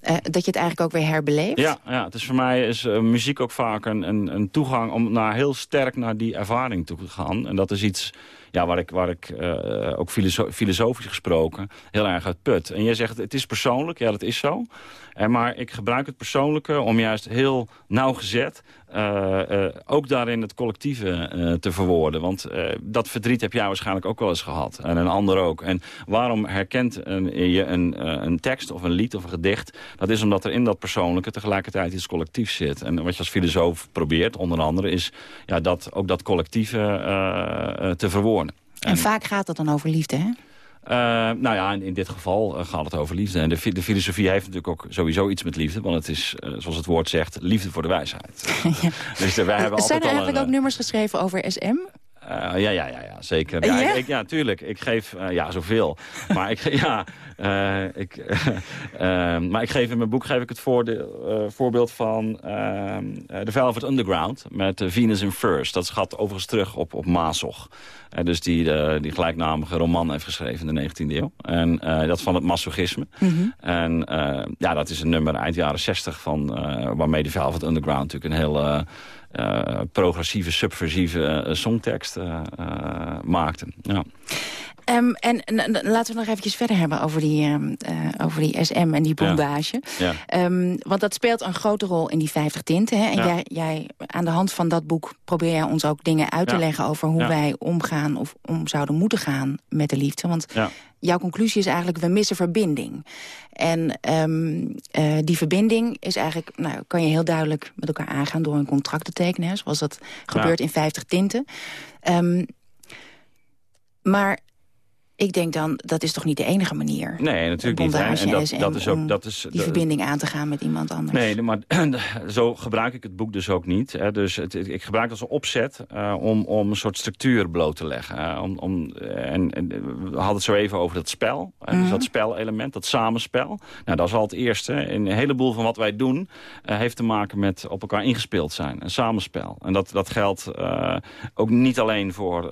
eh, dat je het eigenlijk ook weer herbeleeft? Ja, ja het is voor mij is eh, muziek ook vaak een, een, een toegang om naar heel sterk naar die ervaring toe te gaan. En dat is iets ja, waar ik, waar ik ook filoso filosofisch gesproken heel erg uit put. En jij zegt, het is persoonlijk. Ja, dat is zo. En maar ik gebruik het persoonlijke om juist heel nauwgezet... eh, eh, ook daarin het collectieve eh, te verwoorden. Want eh, dat verdriet heb jij waarschijnlijk ook wel eens gehad. En een ander ook. En waarom herkent een, je een, eh, een tekst of een lied of een gedicht? Dat is omdat er in dat persoonlijke tegelijkertijd iets collectiefs zit. En wat je als filosoof probeert, onder andere... is ja, dat, ook dat collectieve eh, eh, te verwoorden. En vaak gaat het dan over liefde, hè? Eh, nou ja, in, in dit geval eh, gaat het over liefde. En de, de filosofie heeft natuurlijk ook sowieso iets met liefde. Want het is, eh, zoals het woord zegt, liefde voor de wijsheid. Dus eh, wij hebben Zijn er eigenlijk een, ook nummers geschreven over SM? Eh, ja, ja, ja, ja, zeker. Ja, Ja? ik, ik- ja tuurlijk. Ik geef, eh, ja, zoveel. maar ik, ja, eh, ik, maar ik geef in mijn boek geef ik het voorbeeld van eh, de Velvet Underground met Venus in Furs. Dat gaat overigens terug op, op Masoch. Eh, dus die, die gelijknamige roman heeft geschreven in de 19e eeuw. En dat van het masochisme. En eh, ja, dat is een nummer eind jaren 60 van, waarmee de Velvet Underground natuurlijk een heel progressieve, subversieve eh, songtekst eh, eh, maakte. Ja. Ehm, en, en- en laten we nog eventjes verder hebben over die, ehm, eh, over die SM en die bombage. Ja. Ehm, want dat speelt een grote rol in die 50 tinten. Hè? En Ja. jij, jij, aan de hand van dat boek probeer jij ons ook dingen uit te leggen... over hoe wij omgaan of om zouden moeten gaan met de liefde. Want jouw conclusie is eigenlijk, we missen verbinding. En eh, die verbinding is eigenlijk, nou, kan je heel duidelijk met elkaar aangaan... door een contract te tekenen, hè, zoals dat gebeurt in 50 tinten. Maar ik denk dan, dat is toch niet de enige manier... Nee, natuurlijk niet. hè. En dat, SM dat is ook... Dat is, die verbinding aan te gaan met iemand anders. Nee, maar zo gebruik ik het boek dus ook niet. Hè. Dus het, ik gebruik het als opzet eh, om, om een soort structuur bloot te leggen. Om, om, en, en we hadden het zo even over dat spel. hè. Dus Mhm. dat spelelement, dat samenspel. Nou, dat is al het eerste. En een heleboel van wat wij doen eh, heeft te maken met op elkaar ingespeeld zijn. Een samenspel. En dat, dat geldt eh, ook niet alleen voor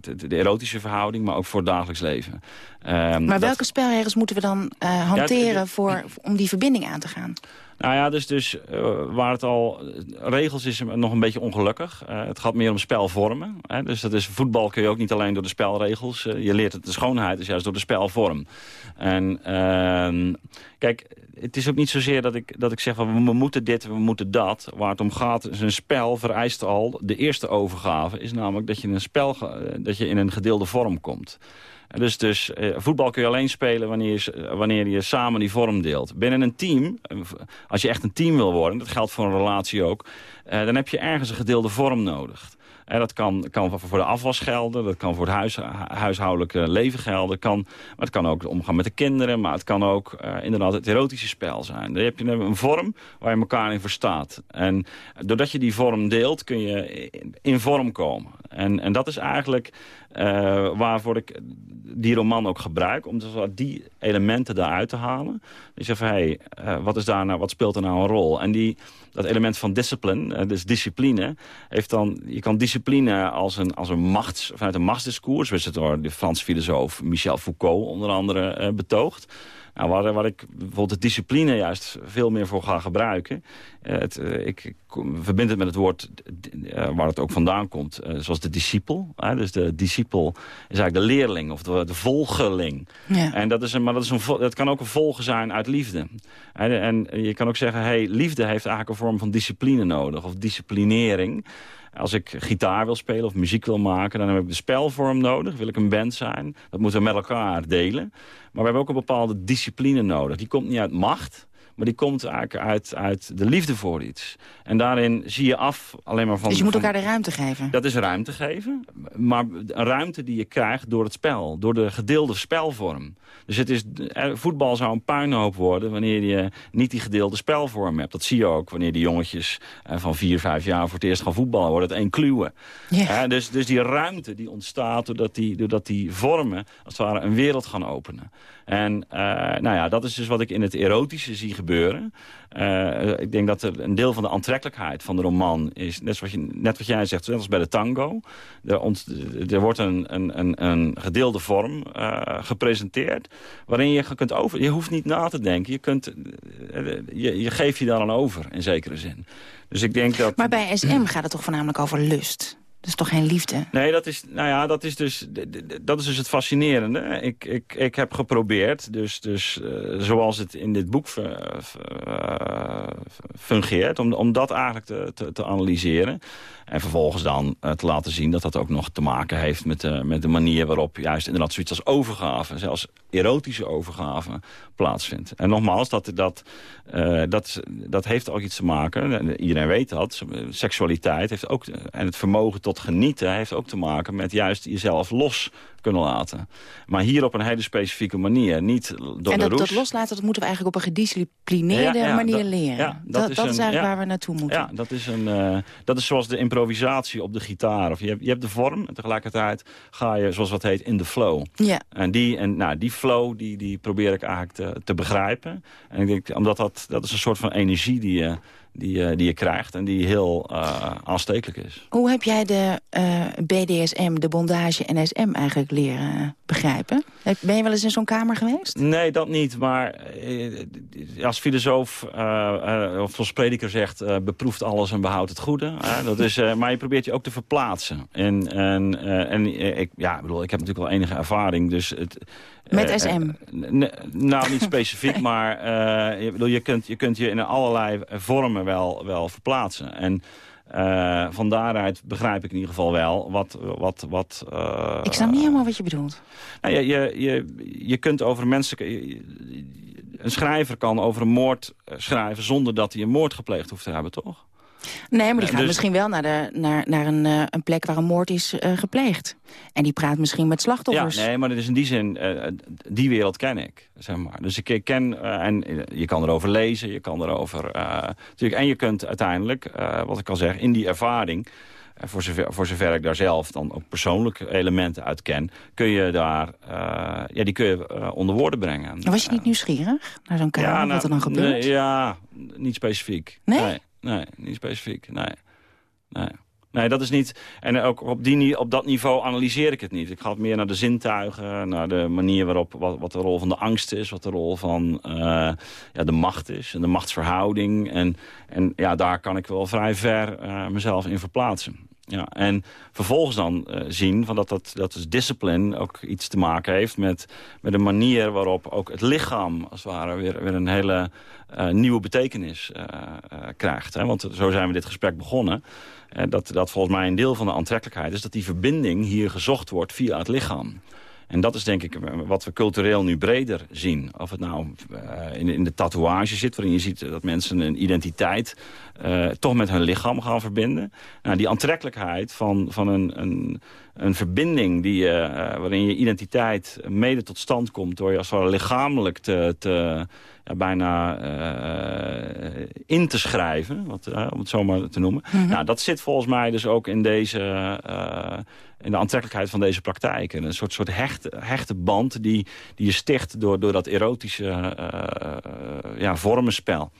de, de erotische verhouding, maar ook voor het dagelijks leven. Ehm, Maar dat- welke spelregels moeten we dan eh, hanteren voor, om die verbinding aan te gaan? Nou ja, dus, dus eh, waar het al... Regels is nog een beetje ongelukkig. Eh, het gaat meer om spelvormen. Hè? Dus dat is, voetbal kun je ook niet alleen door de spelregels. eh, je leert het, de schoonheid is juist door de spelvorm. En ehm, kijk, het is ook niet zozeer dat ik, dat ik zeg... Van, we moeten dit, we moeten dat. Waar het om gaat, is een spel vereist al... De eerste overgave is namelijk dat je in een spel... dat je in een gedeelde vorm komt. Dus, dus eh, voetbal kun je alleen spelen wanneer je, wanneer je samen die vorm deelt. Binnen een team, eh, als je echt een team wil worden... dat geldt voor een relatie ook... eh, dan heb je ergens een gedeelde vorm nodig. En dat kan, kan voor de afwas gelden, dat kan voor het huis, hu- huishoudelijke leven gelden. Kan, maar het kan ook omgaan met de kinderen, maar het kan ook eh, inderdaad het erotische spel zijn. Dan heb je een vorm waar je elkaar in verstaat. En doordat je die vorm deelt, kun je in vorm komen. En, en dat is eigenlijk eh, waarvoor ik die roman ook gebruik. Om dus die elementen daaruit te halen. Je zegt van, hé, hey, wat, is daar nou, wat speelt er nou een rol? En die, dat element van discipline, eh, dus discipline... Heeft dan, je kan discipline als een, als een machts, vanuit een machtsdiscours... zoals het door de Franse filosoof Michel Foucault onder andere eh, betoogt... Nou, waar, waar ik bijvoorbeeld de discipline juist veel meer voor ga gebruiken. eh, het, eh, ik, ik verbind het met het woord eh, waar het ook vandaan komt. zoals de discipel. dus de discipel is eigenlijk de leerling of de, de volgeling. Ja. En dat, is een, maar dat, is een, dat kan ook een volgen zijn uit liefde. En, en je kan ook zeggen, hey, liefde heeft eigenlijk een vorm van discipline nodig. Of disciplinering. Als ik gitaar wil spelen of muziek wil maken... dan heb ik de spelvorm nodig. Wil ik een band zijn. Dat moeten we met elkaar delen. Maar we hebben ook een bepaalde discipline nodig. Die komt niet uit macht... Maar die komt eigenlijk uit, uit de liefde voor iets. En daarin zie je af alleen maar van... Dus je moet van- elkaar de ruimte geven. dat is ruimte geven, maar een ruimte die je krijgt door het spel. Door de gedeelde spelvorm. Dus het is, eh, voetbal zou een puinhoop worden wanneer je niet die gedeelde spelvorm hebt. Dat zie je ook wanneer die jongetjes eh, van vier, vijf jaar voor het eerst gaan voetballen. Wordt het één kluwen. Eh, dus, dus die ruimte die ontstaat doordat die, doordat die vormen als het ware een wereld gaan openen. En eh, nou ja, dat is dus wat ik in het erotische zie gebeuren. Eh, ik denk dat er een deel van de aantrekkelijkheid van de roman is... net, zoals je, net wat jij zegt, net als bij de tango. Er, wordt een, een, een, een gedeelde vorm eh, gepresenteerd... waarin je kunt over... Je hoeft niet na te denken. Je, kunt, eh, je, je geeft je daar aan over, in zekere zin. Dus ik denk dat... Maar bij SM gaat het toch voornamelijk over lust? Dat is toch geen liefde? Nee, dat is, nou ja, dat is dus, dat is dus het fascinerende. Ik, ik, ik heb geprobeerd, dus, dus eh, zoals het in dit boek eh, fungeert... om, om dat eigenlijk te, te, analyseren. En vervolgens dan eh, te laten zien dat dat ook nog te maken heeft... met de, met de manier waarop juist inderdaad zoiets als overgave... zelfs erotische overgave plaatsvindt. En nogmaals, dat, dat, dat, dat heeft ook iets te maken... en iedereen weet dat, seksualiteit heeft ook... en het vermogen tot genieten heeft ook te maken... met juist jezelf los kunnen laten. Maar hier op een hele specifieke manier. Niet door en de dat, roes. dat loslaten, dat moeten we eigenlijk op een gedisciplineerde Ja, ja, manier dat- leren. ja, dat, dat, is, een- eigenlijk waar we naartoe moeten. Ja, dat is, een, eh, dat is zoals de improvisatie op de gitaar. Of je, hebt, je hebt de vorm en tegelijkertijd ga je, zoals wat heet, in de flow. Ja. En die, en, nou, die flow die, die probeer ik eigenlijk te, te begrijpen. En ik denk, omdat dat, dat is een soort van energie die je, die, je- die je krijgt... en die heel eh, aanstekelijk is. Hoe heb jij de eh, BDSM, de bondage en SM eigenlijk leren begrijpen? Ben je wel eens in zo'n kamer geweest? Nee, dat niet. Maar eh, als filosoof eh, eh, of zoals prediker zegt... eh, beproeft alles en behoudt het goede. dat is, eh, maar je probeert je ook te verplaatsen. En, en, eh, en eh, ik, ja, ik bedoel, ik heb natuurlijk wel enige ervaring. Dus het, Met eh, SM? eh, nou, niet specifiek, maar eh, je, bedoel, je, kunt, je kunt je in allerlei vormen wel, wel verplaatsen. En eh, van daaruit begrijp ik in ieder geval wel wat... wat, wat eh, Ik snap niet helemaal wat je bedoelt. nou, je, je, je, je kunt over mensen... je- Een schrijver kan over een moord schrijven... zonder dat hij een moord gepleegd hoeft te hebben, toch? Nee, maar die gaat dus- misschien wel naar, de, naar, naar een, eh, een plek waar een moord is eh, gepleegd. En die praat misschien met slachtoffers. Ja, nee, maar dat is in die zin... eh, die wereld ken ik, zeg maar. Dus ik ken... en je kan erover lezen, je kan erover... natuurlijk, en je kunt uiteindelijk, wat ik al zeg... in die ervaring... Voor zover, voor zover ik daar zelf dan ook persoonlijke elementen uit ken... kun je daar, ja, die kun je onder woorden brengen. Was je niet nieuwsgierig naar zo'n kamer, nou, wat er dan gebeurt? nee, ja, niet specifiek. Nee? nee? Nee, niet specifiek. Nee. Nee. Nee, dat is niet... En ook op, die, op dat niveau analyseer ik het niet. Ik ga het meer naar de zintuigen, naar de manier waarop... wat, wat de rol van de angst is, wat de rol van eh, ja, de macht is... en de machtsverhouding. En, en ja, daar kan ik wel vrij ver eh, mezelf in verplaatsen. Ja, en vervolgens dan eh, zien van dat, dat, dat dus discipline ook iets te maken heeft met, met een manier waarop ook het lichaam als het ware weer, weer een hele eh, nieuwe betekenis eh, krijgt. Hè? Want zo zijn we dit gesprek begonnen. Dat, dat volgens mij een deel van de aantrekkelijkheid is dat die verbinding hier gezocht wordt via het lichaam. En dat is denk ik wat we cultureel nu breder zien. Of het nou in de tatoeage zit, waarin je ziet dat mensen een identiteit eh, toch met hun lichaam gaan verbinden. Nou, die aantrekkelijkheid van, van een, een, een verbinding die, je, eh, waarin je identiteit mede tot stand komt... door je als lichamelijk te, te, ja, bijna eh, in te schrijven, wat, eh, om het zo maar te noemen. Mhm. Nou, dat zit volgens mij dus ook in deze... eh, in de aantrekkelijkheid van deze praktijken. Een soort, soort hechte, hechte band die, die je sticht door, door dat erotische eh, eh, ja, vormenspel.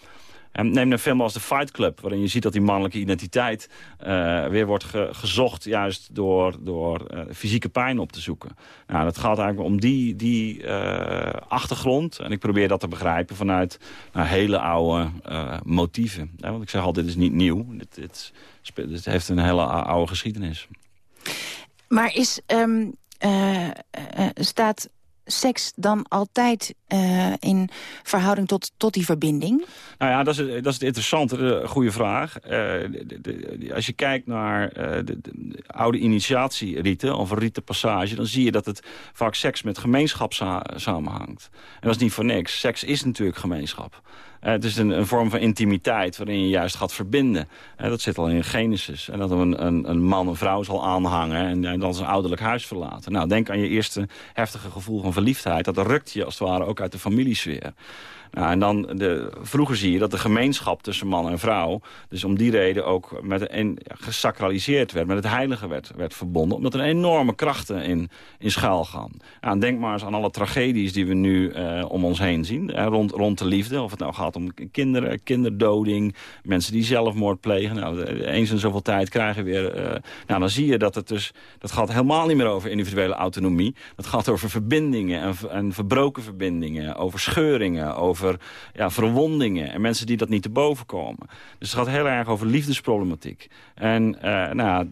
Neem een film als The Fight Club, waarin je ziet dat die mannelijke identiteit eh, weer wordt ge- gezocht, juist door, door eh, fysieke pijn op te zoeken. Nou, dat gaat eigenlijk om die, die eh, achtergrond. En ik probeer dat te begrijpen vanuit nou, hele oude motieven. Want ik zeg altijd, dit is niet nieuw. Dit, heeft een hele ou- oude geschiedenis. Maar is, ehm, eh, eh, staat seks dan altijd eh, in verhouding tot, tot die verbinding? Nou ja, dat is, dat is het interessante, de goede vraag. Eh, als je kijkt naar de, de, oude initiatierieten of rietenpassage... dan zie je dat het vaak seks met gemeenschap sa samenhangt. En dat is niet voor niks. Seks is natuurlijk gemeenschap. Uh, het is een, een, vorm van intimiteit waarin je juist gaat verbinden. Uh, dat zit al in Genesis. En dat een, een, een man een vrouw zal aanhangen en, en dan zijn ouderlijk huis verlaten. Nou, denk aan je eerste heftige gevoel van verliefdheid. Dat rukt je als het ware ook uit de familiesfeer. Nou, en dan de, vroeger zie je dat de gemeenschap tussen man en vrouw... dus om die reden ook met een, gesacraliseerd werd, met het heilige werd, werd verbonden... omdat er enorme krachten in, in schuil gaan. Nou, denk maar eens aan alle tragedies die we nu uh, om ons heen zien... Rond, rond de liefde, of het nou gaat om kinderen, kinderdoding... mensen die zelfmoord plegen. Nou, eens in zoveel tijd krijgen we weer... Uh, nou, dan zie je dat het dus... dat gaat helemaal niet meer over individuele autonomie. Dat gaat over verbindingen en, en verbroken verbindingen, over scheuringen... over over ja, verwondingen en mensen die dat niet te boven komen. Dus het gaat heel erg over liefdesproblematiek. En uh, nou,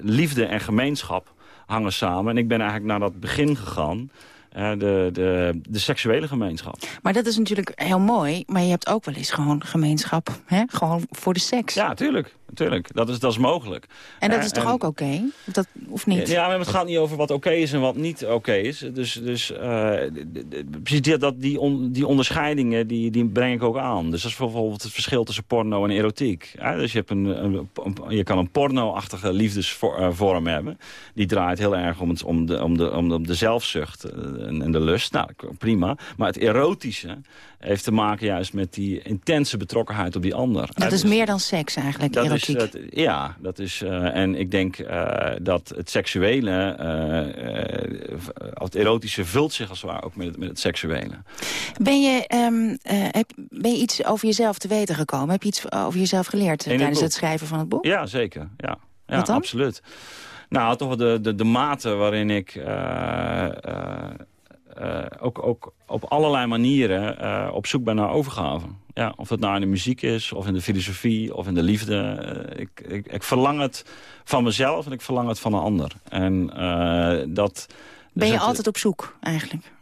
liefde en gemeenschap hangen samen. En ik ben eigenlijk naar dat begin gegaan. Uh, de, de, de seksuele gemeenschap. Maar dat is natuurlijk heel mooi. Maar je hebt ook wel eens gewoon gemeenschap. Hè? Gewoon voor de seks. Ja, tuurlijk. Natuurlijk, dat is, dat is mogelijk. En dat is toch ook oké? Okay? Dat of niet? Ja, maar het gaat niet over wat oké okay is en wat niet oké okay is. Dus, dus uh, precies die, dat, die, on, die onderscheidingen die, die breng ik ook aan. Dus dat is bijvoorbeeld het verschil tussen porno en erotiek. Dus je, hebt een, een, een, je kan een porno-achtige liefdesvorm hebben. Die draait heel erg om, het, om, de, om, de, om, de, om de zelfzucht en, en de lust. Nou, prima. Maar het erotische heeft te maken juist met die intense betrokkenheid op die ander. Dat is meer dan seks eigenlijk, dat erotiek. Is het, ja, dat is, uh, en ik denk uh, dat het seksuele, uh, het erotische vult zich als het ware ook met het, met het seksuele. Ben je, um, heb, ben je iets over jezelf te weten gekomen? Heb je iets over jezelf geleerd tijdens het, het, schrijven van het boek? Ja, zeker. Ja, ja absoluut. Nou, toch de, de, de mate waarin ik... Uh, ook, ook op allerlei manieren uh, op zoek ben naar overgave. Ja, of dat nou in de muziek is, of in de filosofie, of in de liefde. Uh, ik, ik, ik, verlang het van mezelf en ik verlang het van een ander. En dat... Ben je het, altijd op zoek, eigenlijk?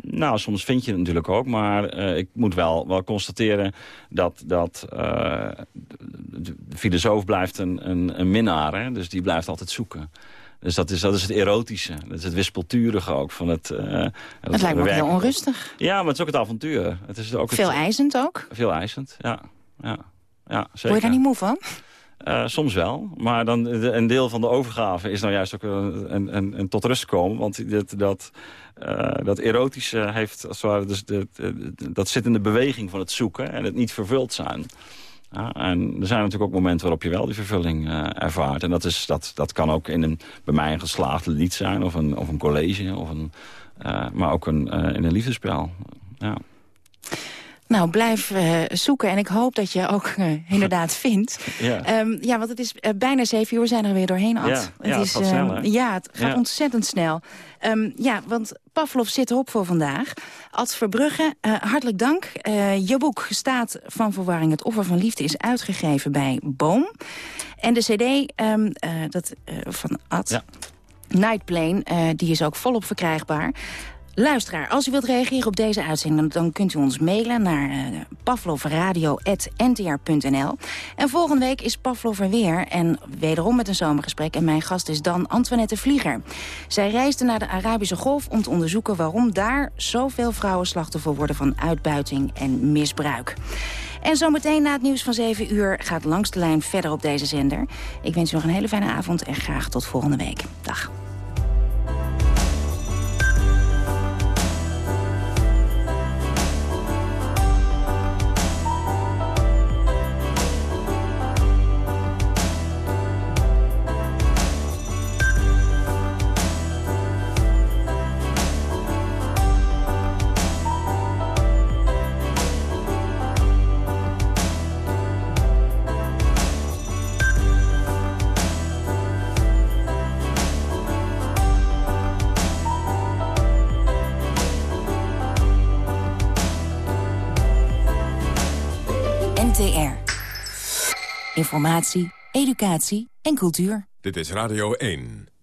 nou, soms vind je het natuurlijk ook. Maar ik moet wel, wel constateren dat, dat de filosoof blijft een, een, een minnaar. Hè? Dus die blijft altijd zoeken. Dus dat is, dat is het erotische. Dat is het wispelturige ook. Van het, uh, het lijkt me ook heel onrustig. Ja, maar het is ook het avontuur. Het is ook veel het, eisend ook? Veel eisend, ja. ja, ja zeker. Word je daar niet moe van? Uh, soms wel, maar dan, de, een deel van de overgave is nou juist ook een, een, een, een tot rust komen. Want dat, dat, uh, dat erotische heeft, als het ware, dus de, de, dat zit in de beweging van het zoeken en het niet vervuld zijn. Ja, en er zijn natuurlijk ook momenten waarop je wel die vervulling uh, ervaart. En dat, is, dat, dat kan ook in een, bij mij een geslaagde lied zijn, of een, of een college, of een, uh, maar ook een, uh, in een liefdespel. Ja. Nou, blijf uh, zoeken en ik hoop dat je ook uh, inderdaad vindt. Ja. Um, ja, want het is uh, bijna zeven uur, we zijn er weer doorheen, Ad. Ja, het, ja, is, het gaat snel, Ja, het gaat ja. ontzettend snel. Um, ja, want Pavlov zit erop voor vandaag. Ad Verbrugge, hartelijk dank. je boek Staat van Verwarring, het offer van liefde... is uitgegeven bij Boom. En de cd um, dat, van Ad... Ja. Nightplane, die is ook volop verkrijgbaar. Luisteraar, als u wilt reageren op deze uitzending... dan kunt u ons mailen naar uh. En volgende week is Pavlov er weer en wederom met een zomergesprek. En mijn gast is dan Antoinette Vlieger. Zij reisde naar de Arabische Golf om te onderzoeken... waarom daar zoveel vrouwen slachtoffer worden van uitbuiting en misbruik. En zometeen na het nieuws van 7 uur gaat Langs de Lijn verder op deze zender. Ik wens u nog een hele fijne avond en graag tot volgende week. Dag. Informatie, educatie en cultuur. Dit is Radio 1.